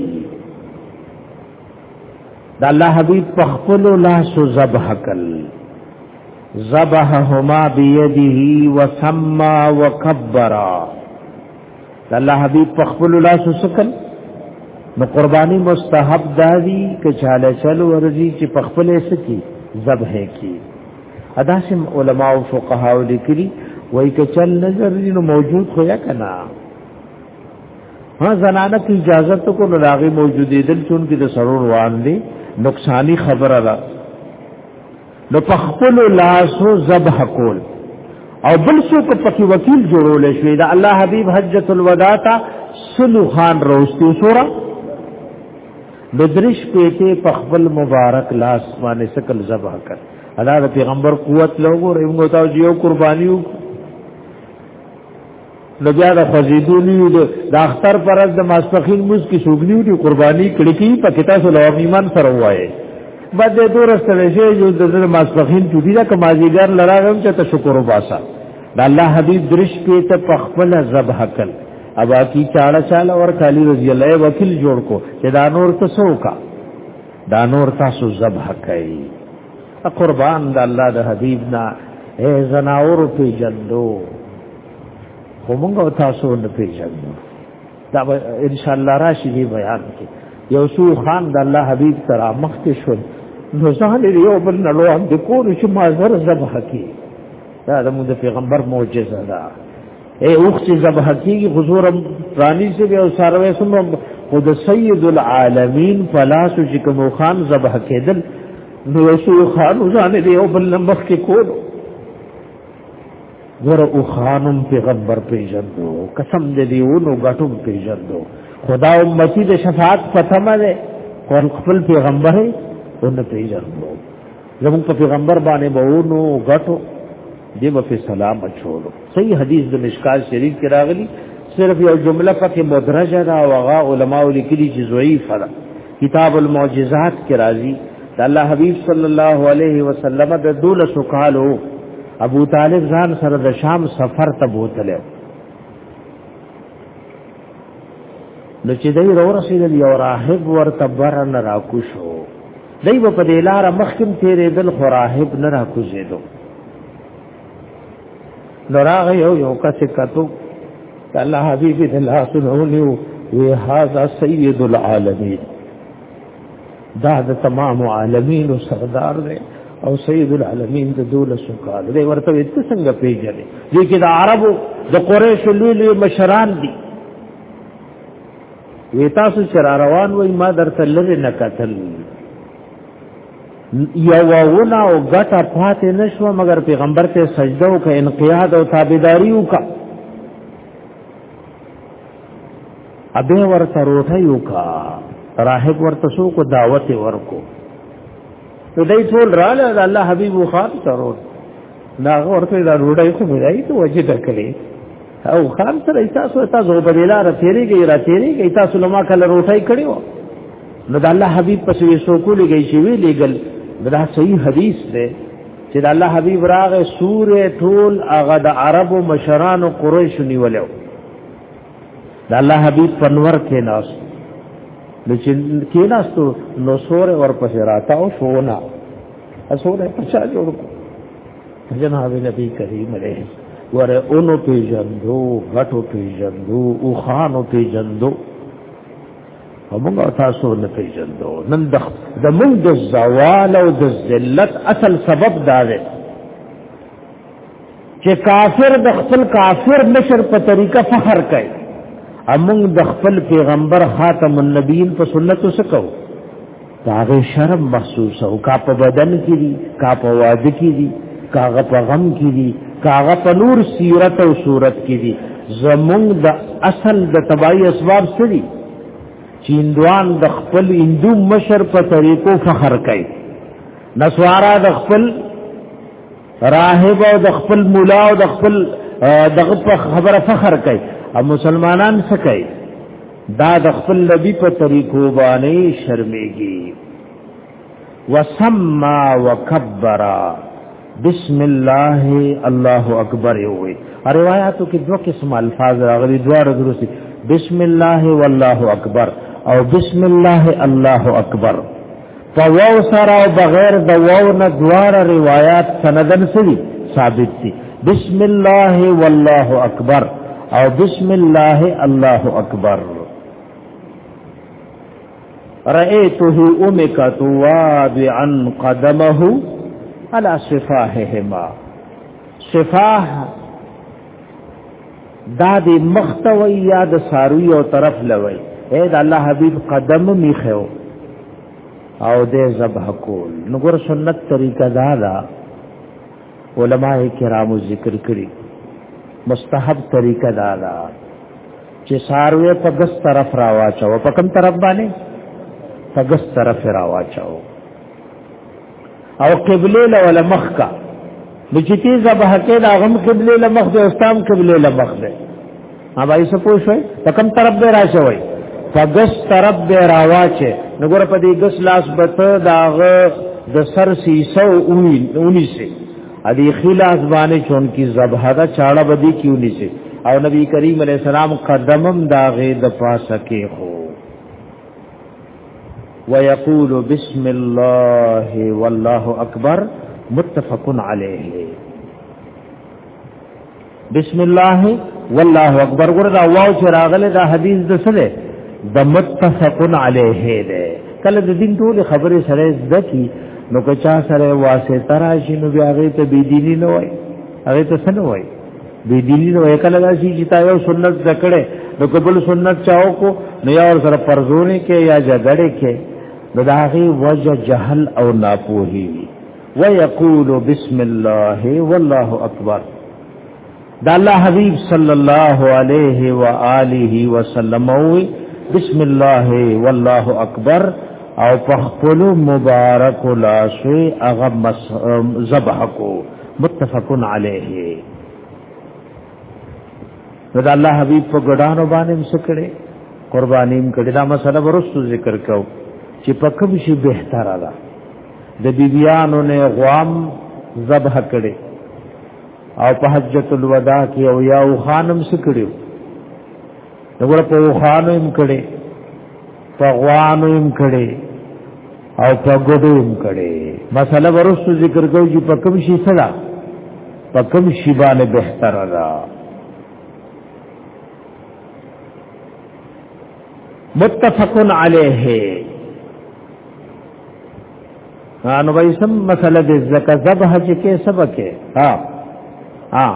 دا الله حبیب په خپل لاس ذبح کل ذبحهما بيده وسمى وكبر دا الله حبیب په خپل لاس سکل نو قربانی مستحب دادی که چاله چل ورزی چې په خپل سکی ذبح کی ادا سم علما او فقها لیکلي وای که چل نظر نو موجود خو یا کنا ها زنانه کی اجازه ته کو لاغي موجودې دل چون کې د سرور وان دي نقصانی خبره ده نو پخپل لاسو ذبح کول او بل څو په پکی وکیل جوړول شوی دا الله حبیب حجۃ الوداع تا سلو خان روستي سورا بدرش پیته پخپل مبارک لاس باندې سکل ذبح کړ الله پیغمبر قوت لوګو رحم او تاسو یو قربانیو نو بیا د خوځېدو نیو د د اختر پر ورځ د ماسپخین موز کې سوګنیو دی قرباني کړی کی په کتا سو لوام ایمان سره وایي بعد د دور سره شی جو د ماسپخین چوټی دا کمازیګر لراغم چې ته شکر وباسا د الله حبیب درش کې ته پخپل ذبح کل ابا کی چاړه چاله ور کالی رضی الله وکیل جوړ کو چې دا نور ته سوکا دا نور تاسو ذبح کړي قربان د الله د حبیب نه اے زناور په جندو خو موږ تاسو نه پیژنو دا ان شاء الله راشي دی بیان کې یو سو خان د الله حبیب سره مخ کې شو نو ځان یو بل نه لو هم د کور چې ما زر ذبح کی دا د موږ پیغمبر معجزه ده اے اوخ چې ذبح کیږي حضور رانی سے به او ساروي سم او د سید العالمین فلاس چې کوم خان ذبح کېدل نو یو سو خان ځان یو بل مخ کې کولو ور او خانم پیغمبر پیژندو قسم دې دیونو غټو پیژندو خدا امتی د شفاعت پتمه ده قرآن خپل پیغمبر او نه پیژندو زمون په پیغمبر باندې بهونو غټو دې په سلام اچولو صحیح حدیث د مشکال شریف کې راغلی صرف یو جمله پکې مدرجه ده او هغه علما لیکلي چې ضعیف ده کتاب المعجزات کې راځي د الله حبيب صلی الله علیه وسلم د دولس کالو ابو طالب ځان سره د شام سفر ته بوتلو نو چې دای رو رسیدل یو راهب ورته برن راکوشو دای په دې لار مخکم تیرې دل خو راهب نه راکوزیدو نراغ یو یو کس کتو الله حبیب دې الله سنونیو وی هاذا سید العالمین دا د تمام عالمین او سردار دی او سید العالمین د دولس کال دی ورته وي ته څنګه پیژنې دې کې د عربو د قریش لوی لوی مشران دي وی تاسو چر روان وای ما درته لری نه قتل یو ونه او غټه پاتې نشو مگر پیغمبر ته سجده او که انقیاد او تابعداري وکا ابه ورته روټه یو کا راهب ورته سو کو دعوت ورکو نو دای ټول رااله الله حبیب خاطر ورته دا ورته دا روډای خو مې راځي ته وجه دکړي او خان سره تاسو تاسو په ویلا را تیریږي را تیریږي تاسو لما کله روټای کړیو نو د الله حبیب پس وی سو کو لګی شي وی لګل دا صحیح حدیث دی چې د الله حبیب راغ سورې ټول هغه د عربو مشرانو قریش نیولیو د الله حبیب پنور کې ناس د چې کې ناس نو سورې ورپسې راته او شونه اسوره پچا جوړ کو جناب نبی کریم علیه ور اونو پیجندو غټو پیجندو او خانو پیجندو همغه تاسو نه پیجندو نن د د موږ د زوال او د ذلت اصل سبب دا دی چې کافر د خپل کافر مشر په طریقه فخر کوي امون د خپل پیغمبر خاتم النبیین په سنت وسکو هغه شرم محسوس او کا په بدن کې دي کا په واده کې دي کاغه په غم کې دي کاغه په نور سیرت او صورت کې دي زمونږ د اصل د تبعی اسباب څه دي چیندوان د خپل هندو مشر په طریقو فخر کوي نسوارا د خپل راهب او د خپل مولا او د خپل دغه په خبره فخر کوي او مسلمانان څه کوي دا د خپل نبی په طریقو باندې شرمېږي وسما وکبر بسم الله الله اکبر وي روایتو کې دوه قسم الفاظ راغلي دوه درسي بسم الله والله اکبر او بسم الله الله اکبر په وو سره او بغیر د وو نه دواړه روایت سندن سری ثابت دي بسم الله والله اکبر او بسم الله الله اکبر رأيته أمكة وابعا قدمه على صفاههما صفاه دا د مختوی یا د ساروی او طرف لوي اے د الله حبیب قدم میخو او د ذبح کول نو ګور سنت طریقه دا دا علماء کرامو ذکر کړی مستحب طریقه دا دا چې ساروی په ګس طرف راواچو په کوم طرف باندې په ګس طرف راواچو او قبله لول مخ کا نو چې تی زبه کې دا غم قبله لمخ دی استام قبله لمخ دی ها بھائی څه پوه شوي ته کوم طرف به راشوي فغس طرف به راواچه نو ګور په دې غس لاس بته داغه د سر سیسو اونی اونی سي ا دې خلاص باندې چون کی زبه دا چاړه بدی کیونی سي او نبی کریم علیہ السلام قدمم داغه د پاسه کې خو ويقول بسم الله والله اکبر متفق عليه بسم الله والله اکبر ګور دا واو چې راغله دا حدیث د څه ده د متفق عليه ده کله د دین ټول خبره سره ځکی نو که چا سره واسطه راشي نو بیا هغه ته بيدینی نه وای هغه ته څه نه وای بی دینی نو یکل دا شي چې تا یو سنت ذکرې نو قبول سنت چاو کو نو یا ور سره فرزونه کې یا جګړه کې نو دا هغه وجه جهل او ناپوهی وي ويقول بسم الله والله اکبر دا الله حبیب صلی الله علیه و آله وسلم وی بسم الله والله اکبر او پخپل مبارک لاسوی اغه ذبح کو متفقن علیه نو دا الله حبیب په ګډانو باندې هم سکړي قربانیم کړي دا مسله ورستو ذکر کو چې په کوم شي بهتره ده د بیبیانو نه غوام ذبح کړي او په حجۃ الوداع کې او یا او خانم سکړي دغه په خانم کړي په غوانم کړي او په ګډو هم کړي مسله ورسو ذکر کوي چې په کوم شي سره په کوم شي باندې بهتر ده متفقن علیه نو به سم مسله د زکه ذبح چې کې سبکه ها ها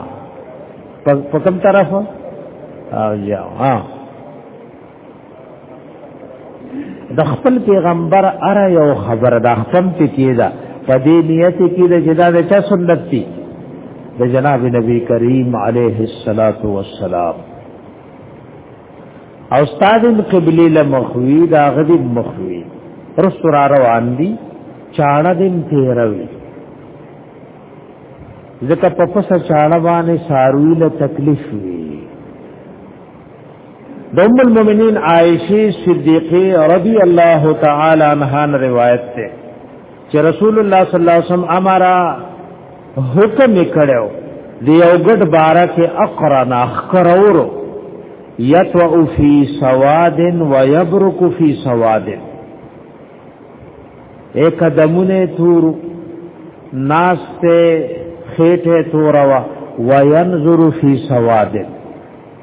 په کوم طرف او جاو ها د خپل پیغمبر اره یو خبر دا خپل پکې دا په دې نیت کې د جدا د چا سنت دي د جناب نبی کریم علیه الصلاۃ والسلام او استاد قبلی لمخوی دا غدی مخوی رسول روان دي چاړه دین تیروي ځکه په پسه چاړه باندې ساروی له تکلیف وی د ام المؤمنین عائشه صدیقه رضی الله تعالی عنها روایت ده چې رسول الله صلی الله علیه وسلم امرا حکم کړو دی یو ګډ بارا کې اقرا ناخ کرورو یتو فی سواد و یبرک فی سواد ایک دمونه تور ناسته خېټه توروا و ینظر فی سواد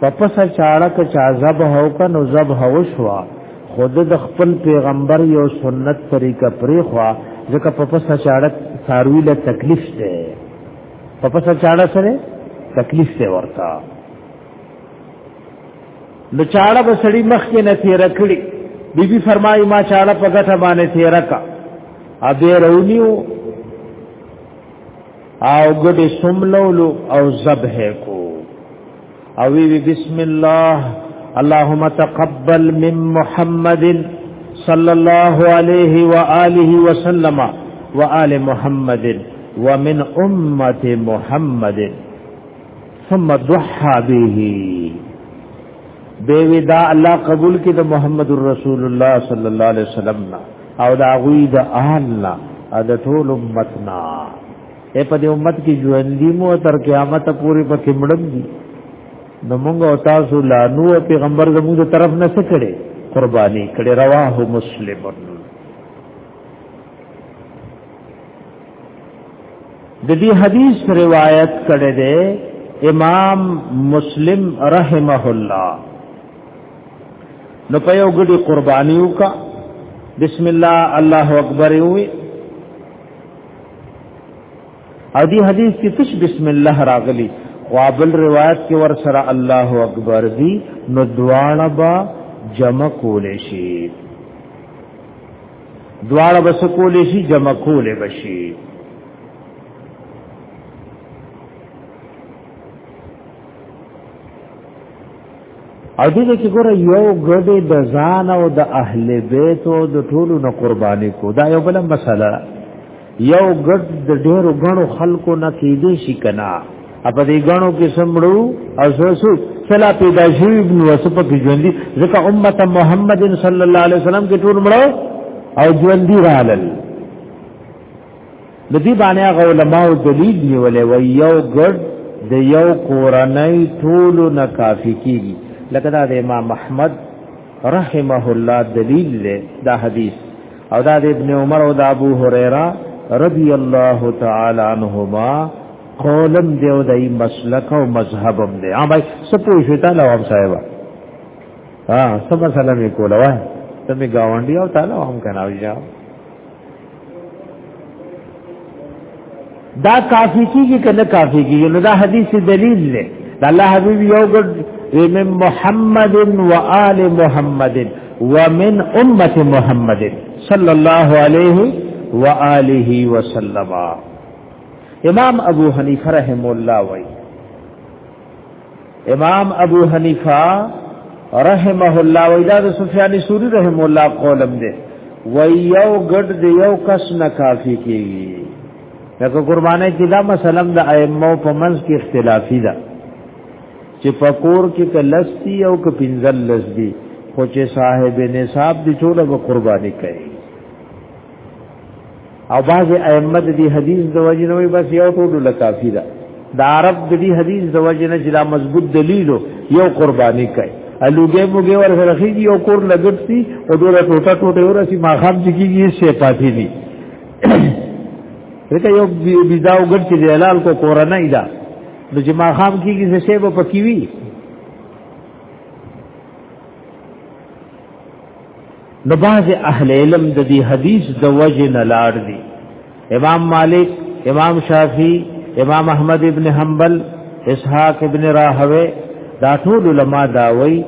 په پسه چاړه که چا ذبح او که نو ذبح وشوا خود د خپل پیغمبر یو سنت طریقه پرې خوا ځکه په پسه چاړه ساروی له تکلیف ده په پسه چاړه سره تکلیف ده ورته نو چاړه به سړی مخ کې نه تیر کړی بیبي فرمایي ما چاړه په ګټه باندې تیر کا ا دې رونیو او ګډه سملولو او ذبح کو او وی بسم الله اللهم تقبل من محمد صلى الله عليه واله وسلم وآل محمد ومن امه محمد ثم ضحى به به دا الله قبول کړي محمد رسول الله صلى الله عليه وسلم نه او دا غوی د اهل نه د ټول امت نه اے په دې امت کې ژوندۍ مو تر قیامت پورې په کمړم دي نو موږ او تاسو لا نو پیغمبر زموږ طرف نه څه کړي قرباني کړي رواه مسلمون د دې حدیث روایت کړي ده امام مسلم رحمه الله نو په یو ګډي قرباني وکا بسم الله الله اکبر وی او دی حدیث کې تش بسم الله راغلی وابل روایت کې ور سره الله اکبر دی نو دواړه با جمع کول شي دواړه بس کول شي جمع کول بشي او دې کې ګوره یو ګډه د ځان او د اهل بیت او د ټولو نه قرباني کو دا یو بل مسله یو ګډ د ډېرو غنو خلکو نه کېدې شي کنا اپ دې غنو کې سمړو او سوسو سلا پیدا شي ابن وسف کې ژوندۍ ځکه امت محمد صلی الله علیه وسلم کې ټول مړو او ژوندۍ رالل د دې باندې غولماو دلیل نیولې و یو ګډ د یو کورنۍ ټولو نه کافی کیږي لکه دا د امام احمد رحمه الله دلیل له دا حدیث او دا د ابن عمر او د ابو هريره رضی الله تعالی عنهما قولم دی او دای مسلک او مذهبم دی ها بھائی سپوی شتا لوام صاحب ها سب سلام کوله وای ته می گاونډي او تعالی هم کناوی جاو دا کافی کیږي کنه کافی کیږي نو دا حدیث دلیل دی دا الله حبیب یو ګډ من محمد و آل محمد و من امت محمد صلی الله علیه و آله و سلم امام ابو حنیفه رحم الله وایي امام ابو حنیفه رحمه الله ویدا د سفیان سوری رحم الله قولم دی و یو ګډ دی یو کس نه کافی کیږي لکه قربانه کې دا مثلا د ائمه په منځ کې اختلافي ده چې فقور کې کلستی او ک پنځل لسدي خو چې صاحب نصاب دی ټول به قرباني کوي او بعض ائمه د دې حدیث د وجه نه وي بس یو ټولو لکافی ده دا عرب د دې حدیث د وجه نه چې دا مضبوط دلیل یو قرباني کوي الوګې موګې ور سره خېږي یو کور لګټسي او دوه ټوټه ټوټه ورسي ما خام چې کیږي شي پاتې دي رته یو بيزا وګټ چې حلال کو کور نه ایدا د جما خام کیږي څه شی به پکې وي نو بعض اهل علم د دې حدیث د وجه نه لاړ دي امام مالک امام شافعی امام احمد ابن حنبل اسحاق ابن راهوی دا ټول علما دا وایي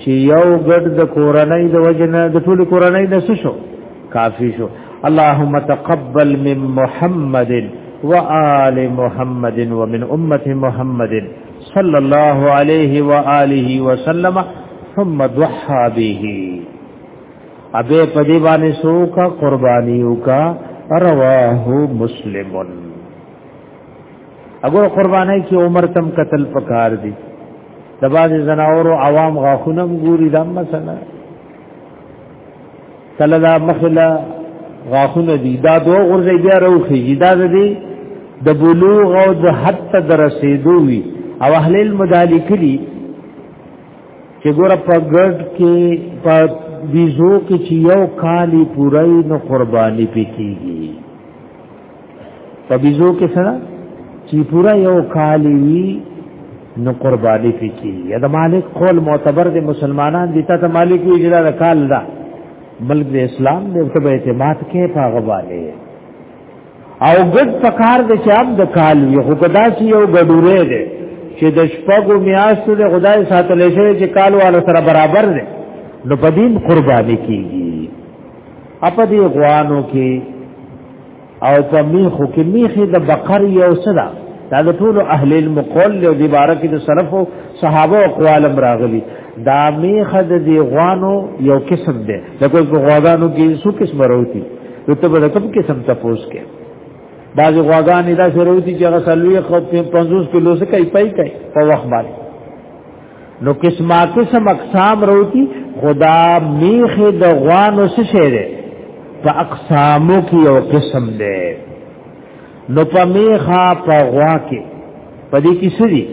چې یو ګډ د کورنۍ د وجه نه د ټول کورنۍ د شو کافی شو اللهم تقبل من محمد وآل محمد ومن امه محمد صلی الله علیه و آله وسلم ثم ضحى به ابه په دې باندې سوکا قربانیو کا رواه مسلمون اگر قربانای کی عمر تم قتل پکار دی د باز زناور عوام غاخونم ګوري دا مسله کله دا مخله غاخونه دي دا دوه غرزه بیا روخي دا دي د بلوغ او د حد ته درسېدو وي او اهل المدالي کلی چې ګور په ګډ کې په بيزو کې چې یو کالی پوره نو قرباني پکېږي په بيزو کې سره چې پورا یو کال وی نو قرباني پکې یا د مالک قول معتبر دي مسلمانان دي ته مالک وی جلا د کال دا ملک د اسلام دې ته به اعتماد کې پاغواله او ګډ پکار د شام د کال یو خدای چې یو ګډوره ده چې د شپږو میاشتو د خدای ساتل شوی چې کال والا سره برابر ده نو پدین قرباني کیږي اپا دی غوانو کی او په میخو کې میخي د بقر یو صدا دا د ټول اهل علم قول له دی بارک د سلف او صحابه او قوال راغلي دا میخه د دی غوانو یو قسم دی لکه په غوانو کې څو قسم وروتي نو ته به کوم قسم تاسو کې بعض غوانو دا سروتي چې هغه سلوي خو 50 کیلو څخه کوي پای کوي په وخت باندې نو قسمه قسم اقسام روتی خدا میخ د غوانو څه شه ده په اقسامو کې یو قسم ده نو په میخه په غوا کې په دې کې څه دي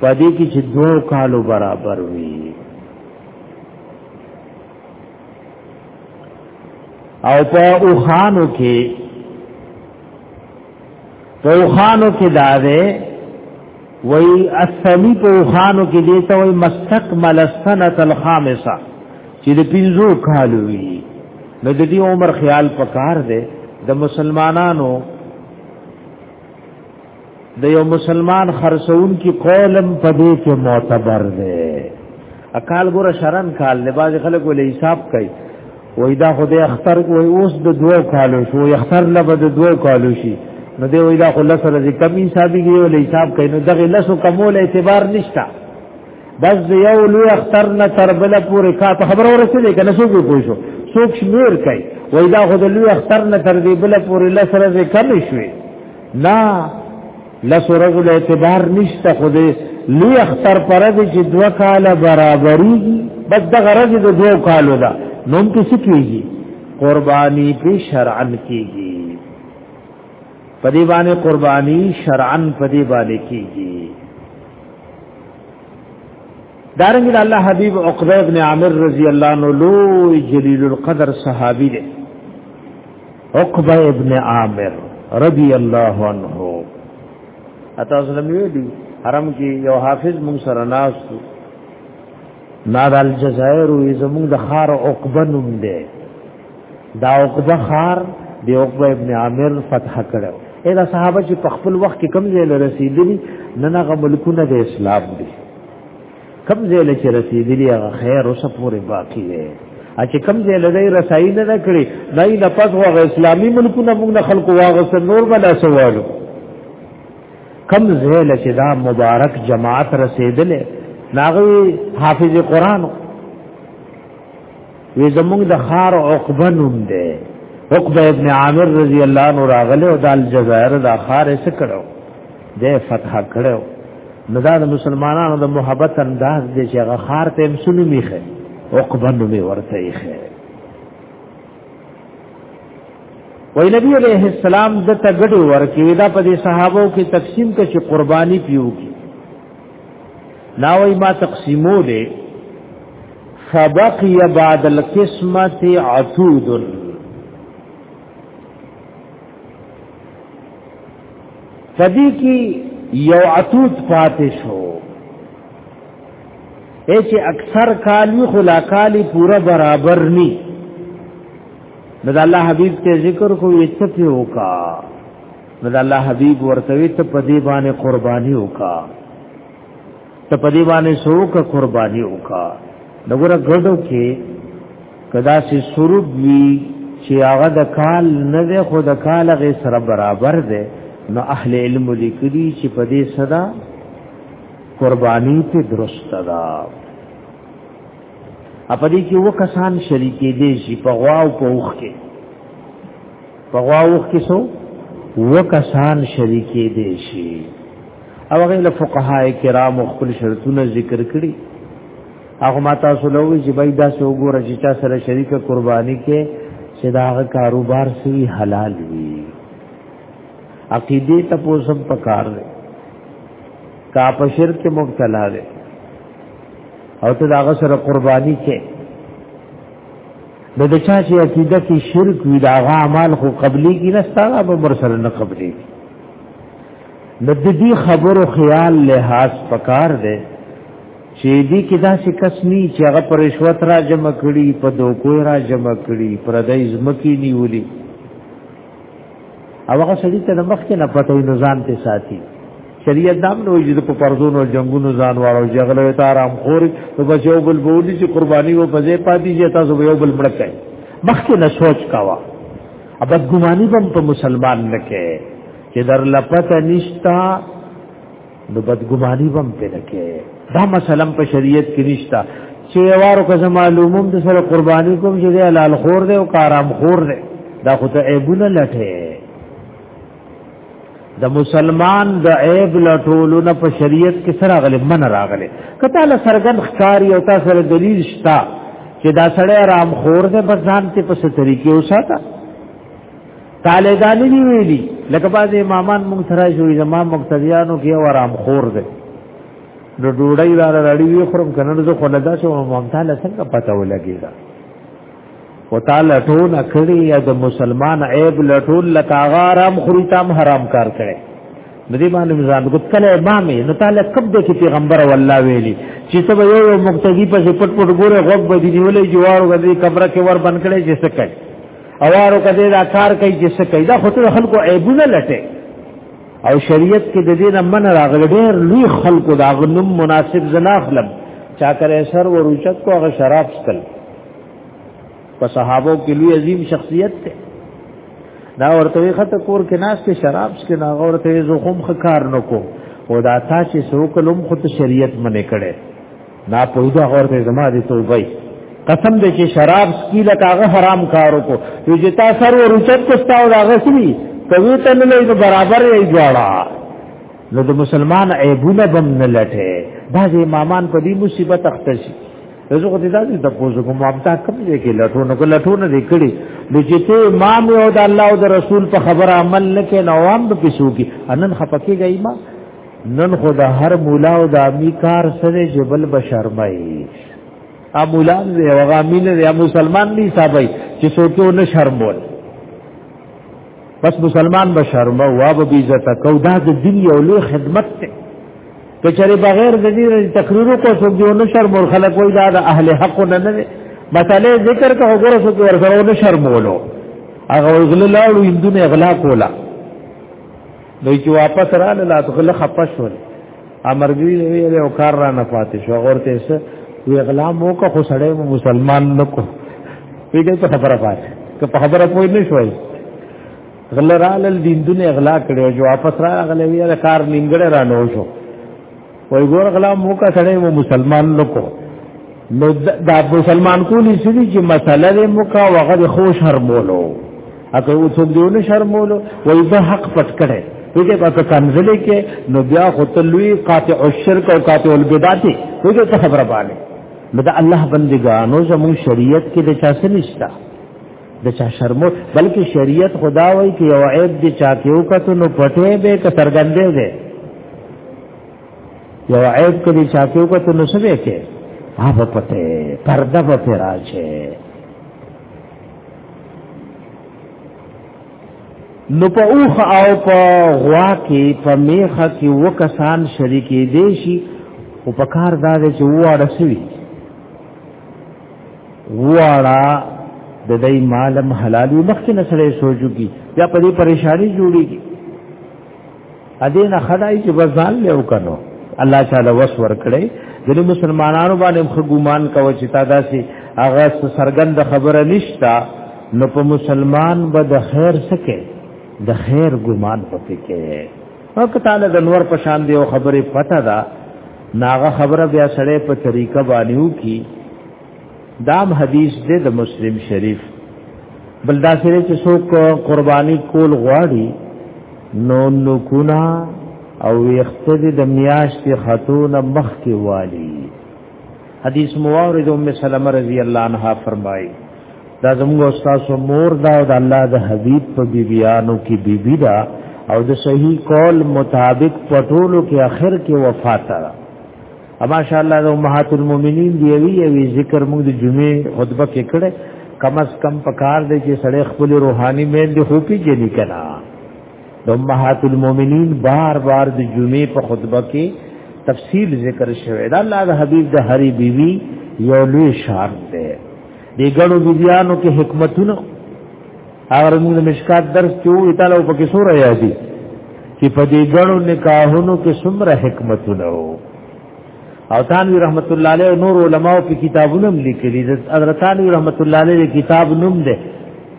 په دې کې چې دوه کالو برابر وي او په اوخانو کې پوخانو کې دا ده وی اصلی پوخانو کې دې ته وی مستقبل السنه الخامسه چې د پینځو کالو وی نو د دې عمر خیال پکار دی د مسلمانانو د یو مسلمان خرڅون کی قولم په دې کې معتبر دی اکال ګور شرن کال نه باز خلک ولې حساب کوي وای دا خو د اختر وای اوس د دوه کالو شو اختر له بد دوه کالو شي نو دی وای دا خو لسه د کمی حسابيږي ولې حساب کوي نو دغه لسو کمول اعتبار نشتا بس یو لوی اختر نه تر بل پورې کا په خبر ورسېږي کنه څوک پوه شو څوک شمیر کوي وای دا خو د لوی اختر نه تر دې بل پورې لسره کم شوي نه لس ورځو له اعتبار نشته خو دې لوی اختر پر دې چې دوه کاله برابرېږي بس د غرض د دوه کالو ده نوم کې څه کېږي قرباني په شرعن کېږي په دې باندې قرباني شرعن په دې باندې کېږي دارنګ الله حبيب عقبه ابن عامر رضی الله عنه لوی جلیل القدر صحابي دی عقبه ابن عامر رضی الله عنه اته اسلام ویلی حرم کې یو حافظ مون سره ناس نار الجزائر وی زمون د خار عقبه نوم دی دا عقبه خار دی عقبه ابن عامر فتح کړو اې دا صحابه چې په خپل وخت کې کم ځای لرسیدلی نه نه ملکونه د اسلام دي کم ځای لچ رسیدلی هغه خیر اوسه پورې باقی دی چې کم ځای لدی رسائی نه کړی نه نه پس هو اسلامي ملکونه موږ نه خلکو واغس نور بلا سوالو کم ځای لچ دا مبارک جماعت رسیدل ناغوی حافظ قران وی زمونږ د خار عقبه نوم دی عقبه ابن عامر رضی الله عنه راغله او د الجزائر د خار څخه کړو دې فتح کړو نو دا د مسلمانانو د محبت انداز دې چې هغه خار ته مسلو میخه عقبه نو می ورته یې خه وای نبی علیہ السلام د تګړو ورکی دا په دې صحابو کې تقسیم کې چې قرباني پیو کی ناوی ما تقسیمو دې فبقي بعد القسمت عتود فدی کی یو عتود پاتې شو اې چې اکثر کالی خلا کالی پورا برابر ني نو الله حبیب ته ذکر کو یې څه وکا نو الله حبیب ورته ته په دې باندې قرباني وکا ته په دې باندې څوک قرباني وکا دغه غړو کې کدا سي سرب وی چې هغه د کال نه ده خو د کال غي سره برابر ده نو اهل علم لیکلي چې په دې صدا قرباني ته درست ده اپدې کې و کسان شریکې دي چې په غوا او په اوخ کې په غوا او اوخ کې سو و کسان شریکې دي شي او هغه له فقهای کرام خپل شرطونه ذکر کړي هغه ما تاسو له وی چې بای دا سو ګوره چې چا سره شریک قرباني کې چې دا هغه کاروبار سوی حلال وي عقیده ته پوسم پکار دی کا په شرک مبتلا دی او ته دا هغه سره قرباني کې نو د چا چې عقیده کې شرک وي دا غا اعمال خو قبلي کې نه ستاره به بر سره نه قبلي د دې خبرو خیال لحاظ پکار دی چې دې کې داسې کس ني چې هغه پر رشوت را جمع کړي په دوکو را جمع کړي پر دای زمکی نیولي او هغه سړي ته مخ کې نه پته وي نظام ته ساتي شریعت دام نو چې په پرزونو او جنگونو ځان وارو جګړه ته آرام خور نو بس یو بل بولی چې قرباني و پځې پاتې چې تاسو یو بل مړ کړئ مخ کې نه سوچ کاوه ابد ګماني بم په مسلمان نه کې چې در لپته نشتا نو بدګماني بم په لکه دا مثلا په شریعت کې نشتا چې وارو که معلومم د سره قرباني کوم چې حلال خور دی او کارام خور دی دا خو ته عیبونه لټه د مسلمان د عیب لټولو نه په شریعت کې سره غلې من راغله کته له سرګن ښکاری او تاسو سره دلیل شتا چې دا سړی آرام خور دی بس ځان ته په ستري کې اوساته تعالی دا نه دی ویلي لکه بعضې امامان مونږ سره شوي زما مقتدیانو کې یو ارام خور دی نو ډوډۍ را راړي وي خورم که نه زه خو له داسې وم همتاله څنګه پته ولګېده و تا لټونه کړې یا د مسلمان عیب لټون لکه هغه ارام خوري تا هم حرام کار کړی نو دې باندې مزان ګوت کله امام نو تعالی کب دې کې پیغمبر والله ویلي چې ته به یو مقتدی په پټ پټ ګوره غوږ به دی نیولې جوار غوږی کمره کې ور بن کړي چې څه کوي اوارو کده دا کار کوي چې څه کوي دا خو ته خلکو عیبونه لټه او شریعت کې د دې نه من راغلی ډېر لوی خلکو دا غنم مناسب زناخلم چا کرے سر و روچت کو هغه شراب سکل په صحابو کې لوی عظیم شخصیت ته دا ورته خطه کور کې ناس ته شراب سکل هغه ورته زخم خکار نکو او دا تا چې سوکلم خود شریعت منې کړي نا پویدا اور دې زما دې توبه قسم دې چې شراب سکی لکاغه حرام کارو کو یو چې تا سر ور اوچت کوستا او هغه سری کوي ته نه لې برابر یې جوړا نو د مسلمان عیبونه بم نه لټه دا دې امامان په دې مصیبت اخته شي زه خو دې دا دې تاسو کوم امتا کم دې کې لټو نه کو لټو نه دې کړي نو چې ته امام او د الله او د رسول په خبره عمل نه کې نو عام به پسو کې انن خپکه گئی ما نن خو د هر مولا او د امی کار سره جبل بشرمای ا مولا دی او غامین دی مسلمان نه حسابای چې سوچو نه شرمول بس مسلمان بشرمه وا به عزت کو دا د دین یو لوی خدمت ته کچره بغیر د دې تقریرو کو سو دیو نه شرمول خلک وای دا د اهل حق نه نه مسئله ذکر کا وګوره سو ور سره نه شرمولو هغه غل لاړو هندونه اغلا کولا نو چې واپس را لاله تخله خپش ول امرګری ویل او کار را نه پاتې شو ورته سه وی غلام وکه خو سړی مسلمان نکو ویګل په خبره پاتې که په خبره پوه نه شوي غل را لل دین دنیا اغلا کړو جو واپس را غلې ویل کار نیمګړه را نو شو وای ګور غلا موکا سړی و مسلمان نکو نو دا مسلمان کولی سړي چې مسله دې موکا وغه خوش هرمولو اته و څوک دیونه شرمولو وای به حق پټ کړي وګه پاک کنځلې کې نو بیا خو تلوي قاطع الشرک او قاطع البدعت وګه ته خبره باندې نو دا الله بندګانو زمو شریعت کې د چا څه نشته د چا شرمو بلکې شریعت خدا وای چې یو عیب دې چا کې وکړو نو پټې به که سرګندې ده یو عیب کړي چا کې وکړو نو څه به کې هغه پټې پرده به راځي نو په اوخ او په غوا کې په میخه کې وکسان شریکې دي شي او په کار دا چې واړه شي واړه د دې مالم حلال وي مخکې نه سره سوچو کی یا په دې پریشانی جوړیږي ا دې نه خدای چې وزال له وکړو الله تعالی وس ور کړی د مسلمانانو باندې خو ګومان کوي چې تا داسې هغه سرګند خبره نشتا نو په مسلمان به د خیر سکے د خیر ګمان پکې کې او کتاله د نور په شان دی او خبره پته ده ناغه خبره بیا سړې په طریقه باندې وکي دام حدیث دې د مسلم شریف بل دا سره چې څوک قرباني کول غواړي نو نو کنا او یختد د میاشت خاتون مخ کې والی حدیث موارد ام سلمہ رضی الله عنها فرمایي دا زموږ استاد مور دا د الله د حبیب په بیبیانو کې بیبی دا او د صحیح قول مطابق پټولو کې اخر کې وفات را اما شاء الله د امهات المؤمنین دی وی وی ذکر موږ د جمعې خطبه کې کړه کم از کم پکار دی چې سړی خپل روحاني مین دی خو پی جنې کنا د امهات المؤمنین بار بار د جمعې په خطبه کې تفصیل ذکر شوی دا الله د حبیب د هری بیوی یو لوی شان دی دی ګړو بیانو کې حکمتونه هغه موږ د مشکات درس کې وې تعالی په کې سورې یادي چې په دې ګڼو نکاحونو کې څومره حکمتونه وو او تانوی رحمت الله علیه نور علماء په کتابونو لیکلي د حضرت تانوی رحمت الله علیه کتاب نوم ده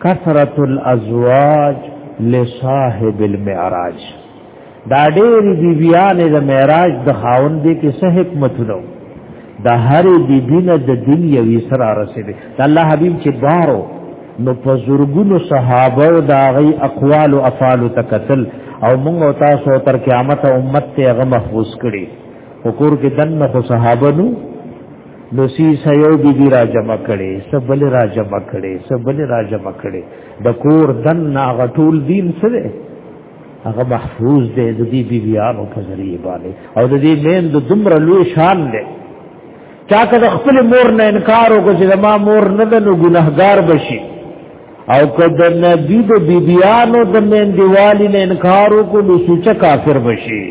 کثرت الازواج لصاحب المعراج دا ډېر بیبیانې د معراج د خاوند دې کې څه حکمت نو دا هر بیبینه د دین یوې سره رسېده د الله حبیب چې بارو نو په زورګونو صحابه او دا غي اقوال او افعال تکتل او موږ او تاسو تر قیامت امت ته هغه محفوظ کړي وکور کې دنه خو صحابه نو نو سی سيو بي بي را جمع کړي سبل را جمع کړي سبل را جمع کړي د کور دنه غټول دین سره هغه محفوظ دی د دې بیبيانو په ذریعہ باندې او د دې مین د دومره لوی شان دی چا که د خپل مور نه انکار وکړي چې ما مور نه د نو ګناهګار بشي او که د نبی د بیبيانو د مین دیوالی نه انکار وکړي نو سوچ کافر بشي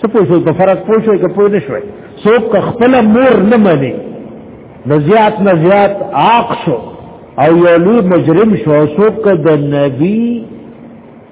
څه پوښتنه په فرق پوښتنه کې پوه نه شوي څوک خپل مور نه مني نزیات نزیات عاق شو او یو لوی مجرم شو څوک د نبی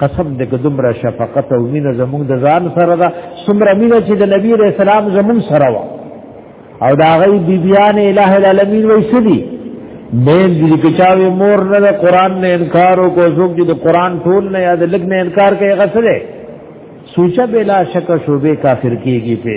قسم دې که دومره شفقت او مینه زموږ د ځان سره ده څومره مینه چې د نبی علیہ السلام زموږ سره وه او دا غي بیبیان الہ العالمین وای سدي مین دي چې چاوي مور نه قرآن نه انکار او کو څوک چې د قرآن ټول نه یاد لګ نه انکار کوي غسله سوچا بلا شک شوبه کافر کیږي په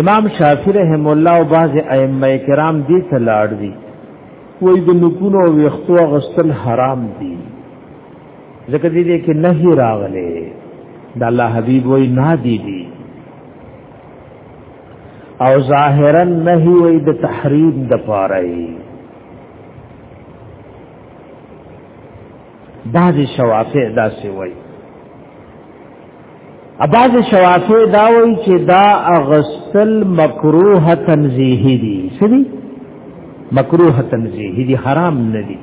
امام شافعی رحم الله او بعض ائمه کرام دې تلاړ دي وای د نکونو او وختو غسل حرام دي ځکه دې کې نهي راغلي د الله حبيب وای نه دي دي او ظاهرا نهي وای د تحریم د پاره بعض شوافع دا سی وای اباز شوافی دا وی چې دا اغسل مکروه تنزیهی دی سری مکروه تنزیهی دی حرام نه دی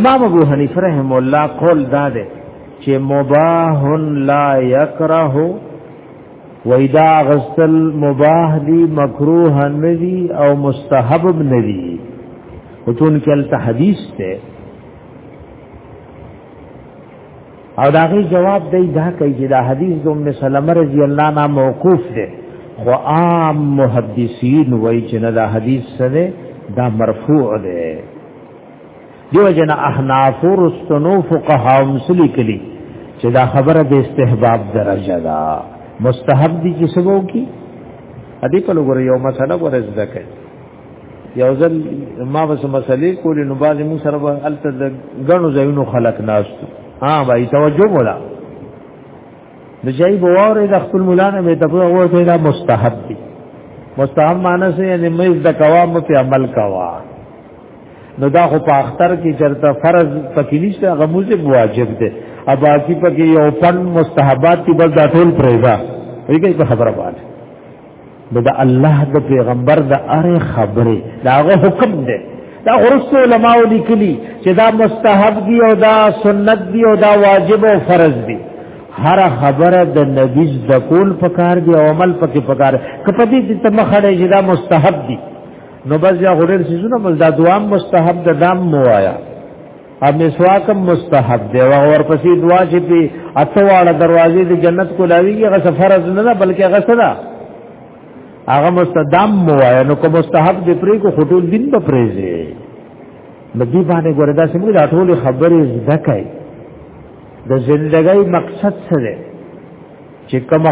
امام ابو حنیفه رحم الله قول دا ده چې مباح لا یکره وېدا غسل مباح دی مکروه نه دی او مستحب نه دی وتون کې الته حدیث ته او دا غي جواب دی دا کوي چې دا حدیث د ام سلمہ رضی الله عنها موقوف دی خو عام محدثین وایي چې نه دا حدیث سره دا مرفوع دی دیو جن احناف رستنو فقها مسلی کلی چې دا خبره د استحباب درجه ده مستحب دي چې سبو کی ادي په لګور یو مسله ورز ده کوي یو ځل ما وس مسلې کولې نو باز مو سره به الته د غنو زینو خلق ناشته ها بھائی توجه ولا د جای بواره د خپل مولانا به تاسو هغه ته دا مستحب دي مستحب معنی سه یعنی مې د قوام په عمل کوا نو دا خو په اختر کې چرته فرض پکې نشته غموز واجب دي ابا کی پکې یو پن مستحبات کی بل دا ټول پرېدا ویګي په خبره باندې د الله د پیغمبر د اره خبره داغه حکم دی دا غرست علماء لیکلی چې دا مستحب دی او دا سنت دی او دا واجب او فرض دی هر خبره د نبی د کول پکار دی او عمل پکې پکار کپه دې چې تمخړې چې دا مستحب دی نو بس یا غړل سيزونه مزدا دوام مستحب د دام موایا اب مسواکم مستحب دی او ورپسې دعا چې په اتواړه دروازې د جنت کولاویږي هغه فرض نه ده بلکې هغه څه ده هغه مستدام موای نو کوم مستحب دی پرې کو خټول دین په پرېځي مدی باندې ګوره دا سمګه دا ټول خبرې زده کوي د ژوندۍ مقصد څه دی چې کوم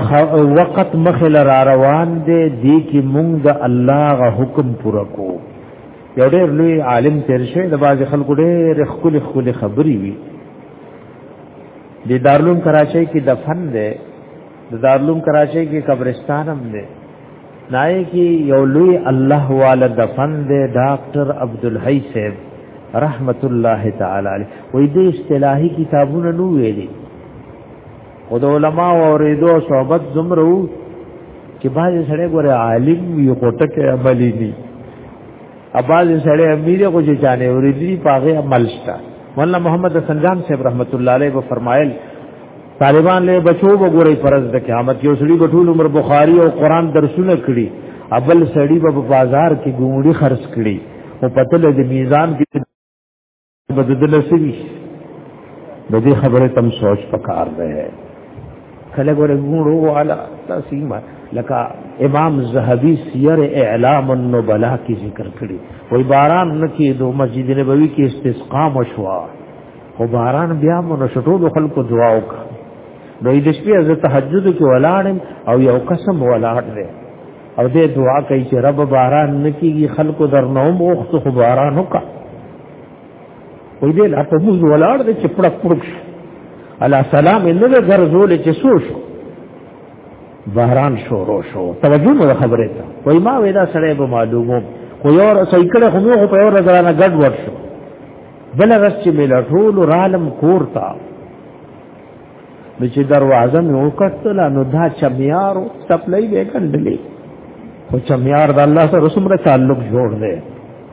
وخت مخه لار روان دی دی کې مونږ د الله غ حکم پوره کوو یو ډېر لوی عالم تیر شوی د باز خلکو ډېر خولي خولي خبري وي د دارلوم کراچۍ کې دفن دی د دارلوم کراچۍ کې قبرستان هم دی نای کې یو لوی الله والا دفن دی ډاکټر عبدالحی صاحب رحمت الله تعالی علیه وې دې اصطلاحي کتابونه نو ویلي خو د علما او ریدو صحبت زمرو چې باز سړی ګوره عالم وي غټکه عملی دي اباز سړی امیر کو چې چانه ورېدي پاغه عمل شتا مولانا محمد حسن جان صاحب رحمت الله علیه و فرمایل طالبان له بچو وګوري فرض د قیامت یو سړي بټول عمر بخاری او قران درسونه کړي ابل سړي په بازار کې ګونډي خرڅ کړي او پتل د میزان کې بددل سوي د دې خبره تم سوچ پکار ده کله ګوره ګورو والا تاسیما لکه امام زهبي سیر اعلام النبلا کی ذکر کړي وای باران نکي دو مسجد نبوي کې استسقا مشوا خو باران بیا مونږ شټو خلکو دعا وکړه نو د شپې از تهجد کې ولاړم او یو قسم ولاړ دی او دې دعا کوي چې رب باران نکيږي خلکو درنوم اوخت خو باران وکړه وې دې لا په موږ ولاړ دې چې پړک پړک شو الله سلام یې نه ګرځول چې سو شو بهران شروع شو توجه مو خبره ته وای ما ودا سره به معلومو خو یو رسې کړه خو مو په یو رزرانه ګډ ور شو بل رس چې مل ټول عالم کور تا چې دروازه مې وکړل نو دا چمیارو سپلای به کندلې خو چمیار د الله سره سمره تعلق جوړ دی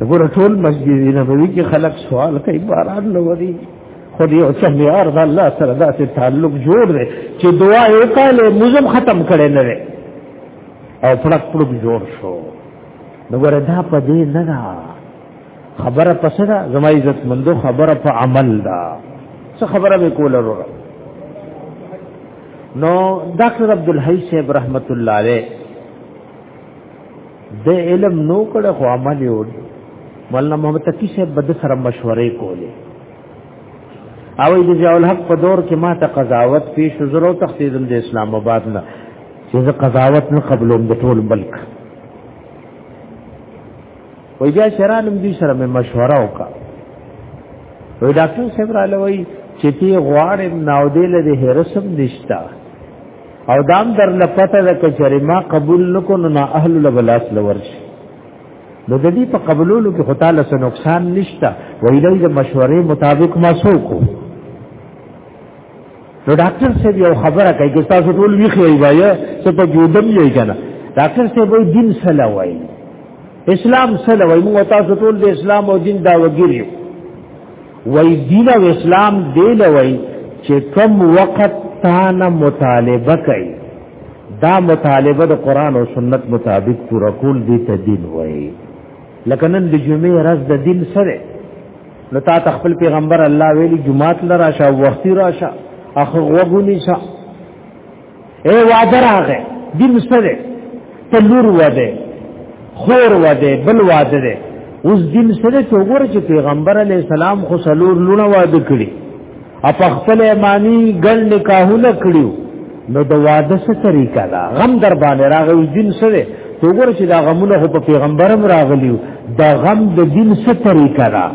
دغه ټول مسجد نبوي کې خلک سوال کوي باران نه وري خو دې او څه معیار د الله سره داسې تعلق جوړ دی چې دعا یې وکړه موزم ختم کړي نه وي او پړک پړک جوړ شو دغه دا په دې نه دا خبره پس دا زما عزت مندو خبره په عمل دا څه خبره به کوله وروره نو ډاکټر عبد الحی صاحب رحمت الله علیه د علم نو کړه خو عمل یو مولانا محمد تقی سے بد سره مشورې کولې او د ضیاء الحق په دور کې ما ته قضاوت پیش زرو تختیدم د اسلام آباد نه چې زه قضاوت نه قبلوم د ټول ملک وای بیا شرانم دې سره مې مشوره وکړه وای ډاکټر صاحب را لوي چې تی غواړم ناو دې له هرسم نشتا او دام در لپته د کچری ما قبول نکو نو نا اهل لبلاس لورش نو د دې په قبولولو کې خدای له نقصان نشته ویلې د مشورې مطابق ما سوکو نو ډاکټر صاحب یو خبره کوي چې تاسو ټول ویخی وایي چې په جودم یې کنه ډاکټر صاحب وایي دین سره وایي اسلام سره وایي موږ تاسو ټول د اسلام او دین دا وګیریو وای دین او اسلام دی لوي چې کوم وخت تانه مطالبه کوي دا مطالبه د قران او سنت مطابق پورا کول دي ته دین وای لکه نن د جمعې ورځ د دین سره نو تا تخپل پیغمبر الله ویلی جمعات لراشه وختي راشه اخو وګونی شه اے وادر آغه دین سره تلور وده خور وده بل واده ده اوس دین سره چې وګوره چې پیغمبر علی السلام خو سلور لونه واده کړی اپ خپل ایمانی ګل نکاحونه کړیو نو د واده څه طریقه ده غم در باندې راغی اوس دین سره ته وګوره چې دا غمونه خو په پیغمبرم راغلیو دا غم د دین څه طریقه ده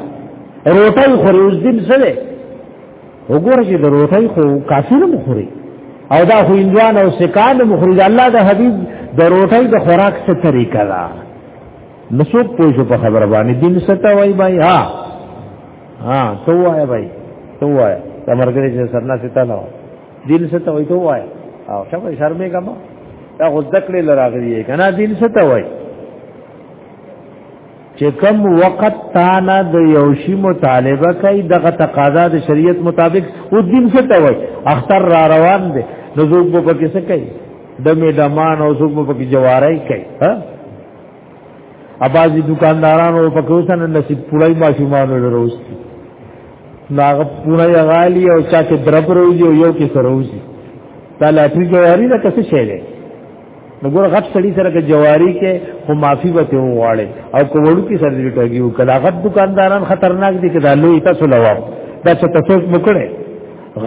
روټي خو اوس دین سره وګوره چې د روټۍ خو کافي نه مخوري او دا خو اندوان او سکان مخوري د الله د حبيب د روټۍ د خوراک څه طریقه ده نسوک پوښو په خبره باندې دین ستا وای بای ها ها تو وای بای تو وای دا مرګري چې سرنا ستا نه دین ستا وای تو وای او شپه شرمې کما دا غوډکلې لراغلي کنه دین ستا وای چې کم وخت تانا د یوشي مطالبه کوي دغه تقاضا د شریعت مطابق او دین څه ته وای اختر را روان دي نو زوب په کې څه کوي د می دمان او زوب په کې جوارای کوي ها ابازي دکاندارانو په کې وسن نصیب پړای ماشومان وروستي ناغه پړای غالي او چا کې درب روزي او یو کې سروزي دا لاټري جواری دا څه شی دی نو ګور غټ سړی سره کې جواری کې خو معافي به ته وغواړي او کوړو کې سره دې ټګي او کلا غټ دکانداران خطرناک دي کې دا لوی تاسو لوا دا چې تاسو مکړه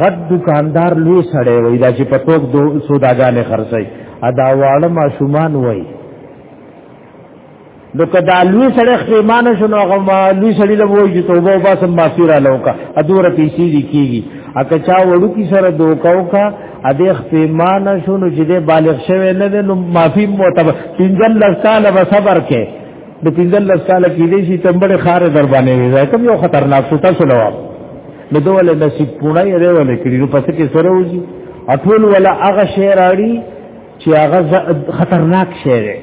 غټ دکاندار لوی سړی وای دا چې په توګ دو سوداګانې خرڅي ادا واړه ماشومان وای نو کدا لوی سړی خپېمانه شو نو هغه لوی سړی له وایي چې توبه وباسم معافي را لوکا ادوره پیسې دي کیږي اکه چا وړو کی سره دوکاو کا ا دې خپېمانه شو نو چې دې بالغ شوی نه ده نو معافي معتبر پنځل لساله به صبر کې د پنځل لساله کې دې شي تمبړې خار در باندې وي کوم یو خطرناک څه تاسو لواب نو دوله نصیب پونه یې ولې کړی نو پس کې سره وځي اټول ولا هغه شعر اړي چې هغه خطرناک شی دی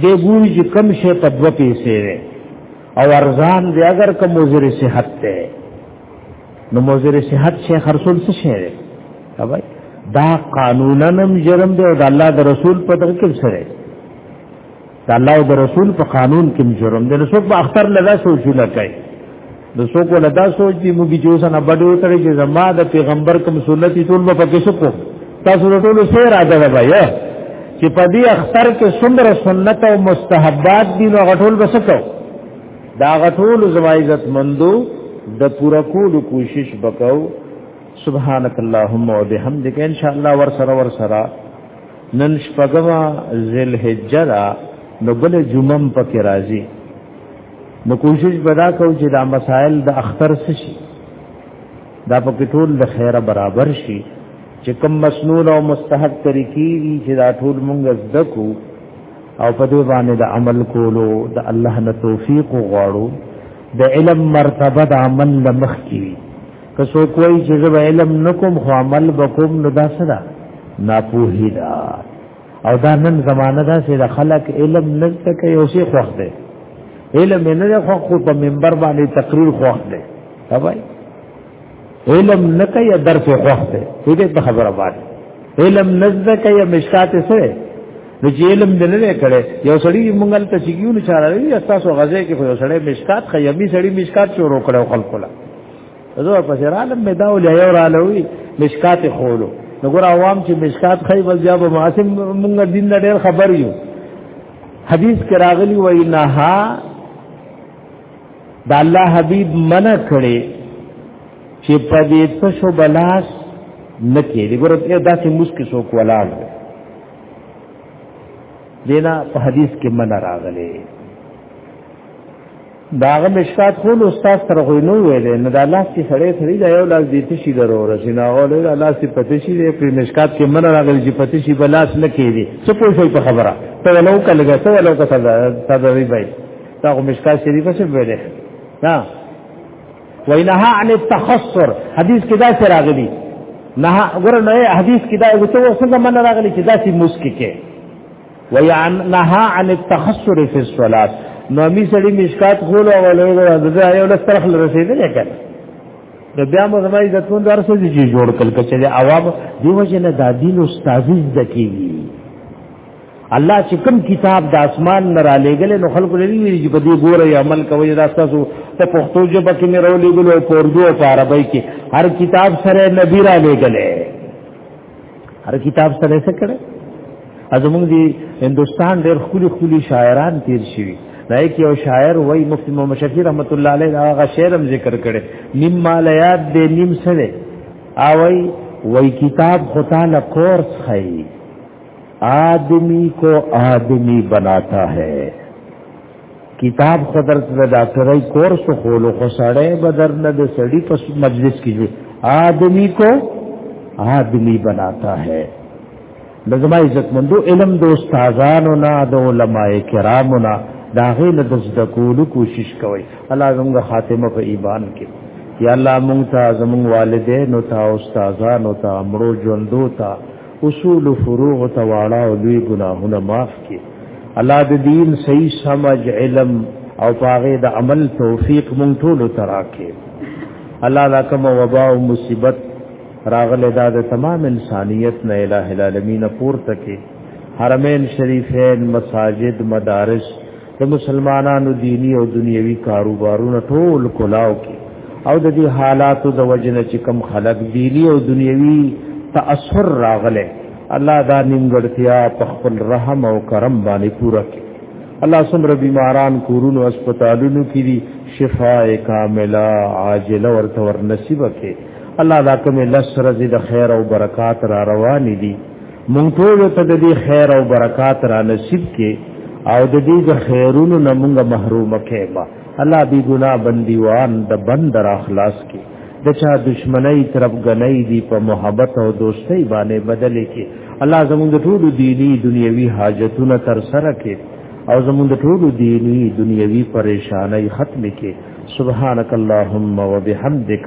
دی ګوري چې کم شی په دوه پیسې دی او ارزان دی اگر کم مضر صحت دی نو مضر صحت شی خرصول څه شی دی اوبای دا قانوننم جرم دی او د الله د رسول په دغه کې سره د الله او د رسول په قانون کې جرم دی څوک به اختر لدا سوچونه کوي د څوک لدا سوچ دی موږ چې اوس نه بډو ترې چې زما د پیغمبر کوم سنت ټول په کې سکو تاسو ټول سیر ادا وایي چې په دې اختر کې څومره سنت او مستحبات دي نو غټول بسکو دا غټول زما عزت مندو د پورا کول کوشش وکاو سبحانك اللهم وبحمدك ان شاء الله ور سره ور سره نن شپږمه ذوالحجه دا نو بل جمعه پکې راځي نو کوشش بدا کو چې دا مسائل د اختر شي دا پکې ټول د خیره برابر شي چې کوم مسنون او مستحب طریقې دي چې دا ټول مونږ زده کو او په دې باندې د عمل کولو د الله نه توفیق غواړو د علم مرتبه د عمل لمخ کی که سو کوئی چې زه علم نکوم خو عمل بکوم نو دا سره ناپوهی دا او دا نن زمانہ دا چې د خلق علم نه تکي او شي خوښ دی علم نه خو خو په منبر باندې تقریر خوښ دی هاوای علم نه کوي درس خوښ دی دې په خبره باندې علم نه زکه یا مشکات سره نو چې علم دې نه کړي یو سړی مونږل ته چګیو نه چاره وي تاسو غزه کې یو سړی مشکات خیمي سړی مشکات شروع کړو خلکو له زه په سر عالم مې دا ولې یو را لوي مشکات خولو نو ګور عوام چې مشکات خی بس بیا به معاصم موږ دین نه ډېر خبر یو حدیث کې راغلی وای نه ها دا الله حبیب منع کړي چې په دې څه شو بلاس نه کېږي ګور دا چې مسکه شو کولاړ دینا په حدیث کې منع راغلی داغه مشکات خو له استاد سره غوي نو ویل نه د الله سي سړی سړی دا یو لاس دې تشي درو رسین هغه له الله سي پته شي دې پر مشکات کې من راغلی چې پته شي بلاس نه کېږي څه پوه شي په خبره ته ولو کلګه ته ولو کته دا دوی بای دا خو مشکات شریفه څه ویل نه وینها عن التخصر حدیث کې دا سره راغلی نه ګور نه حدیث کې دا یو څه څنګه من راغلی چې دا سي مسکی کې ويعنها عن التخسر في الصلاه نو می سړی مشکات خول او ولوي دغه یو لس طرف رسیدل کړه نو بیا مو زما عزت مند ورسې چې جوړ کړ کچې عوام دیو چې نه دادین استاد د کیږي الله چې کوم کتاب د اسمان نه را لېګل نو خلکو لري چې په دې ګوره عمل کوي دا تاسو ته پښتو ژبه کې مې راولېګل او په اردو او عربی کې هر کتاب سره نبی را لېګلې هر کتاب سره څه کړي ازموږ دی هندستان ډېر خولي خولي شاعران تیر شي دای کې یو شاعر وای مفتی محمد شفیع رحمت الله علیه هغه شعر هم ذکر کړي نیم مالیات دې نیم سره او وای وای کتاب خدا له کورس خای آدمی کو آدمی بناتا ہے کتاب خو درته د ډاکټرۍ کورس خولو خو سړی به در نه د سړی په مجلس کې وي آدمی کو آدمی بناتا ہے لزما عزت مندو علم د استادانو نه د علماء کرامو نه دا غي له د کولو کوشش کوي الله زموږ خاتمه په ایمان کې یا الله مونږ ته زموږ والدین او ته استادانو ته امرو ژوندو ته اصول فروغ تواړه او دوی ګناهونه معاف کړي الله د دین صحیح سمج علم او پاغه د عمل توفیق مونږ ټول تراکه الله دا کوم وبا او مصیبت راغله دا د تمام انسانیت نه الٰه العالمین پورته کې حرمین شریفین مساجد مدارس د مسلمانانو دینی او دنیوي کاروبارونه ټول کلاو کې او د دې حالاتو د وجنه چې کم خلق دینی او دنیوي تاثر راغله الله دا نیمګړتیا په خپل رحم او کرم باندې پوره کړي الله سمره بیماران کورونو هسپتالونو کې دي شفاء کامله عاجله ورته ور نصیب کړي الله دا کوم لسرز د خیر او برکات را روان دي مونږ ټول ته د دې خیر او برکات را نصیب کې او د دې د خیرونو نه مونږ محروم کېما الله بي ګنا بنديوان د بند را خلاص کې د چا دشمنی طرف غنۍ دی په محبت او دوستۍ باندې بدل کې الله زموږ ټول دینی دنیوي حاجتونه تر سره کې او زموږ ټول دینی دنیوي پریشانای ختم کې سبحانك اللهم وبحمدك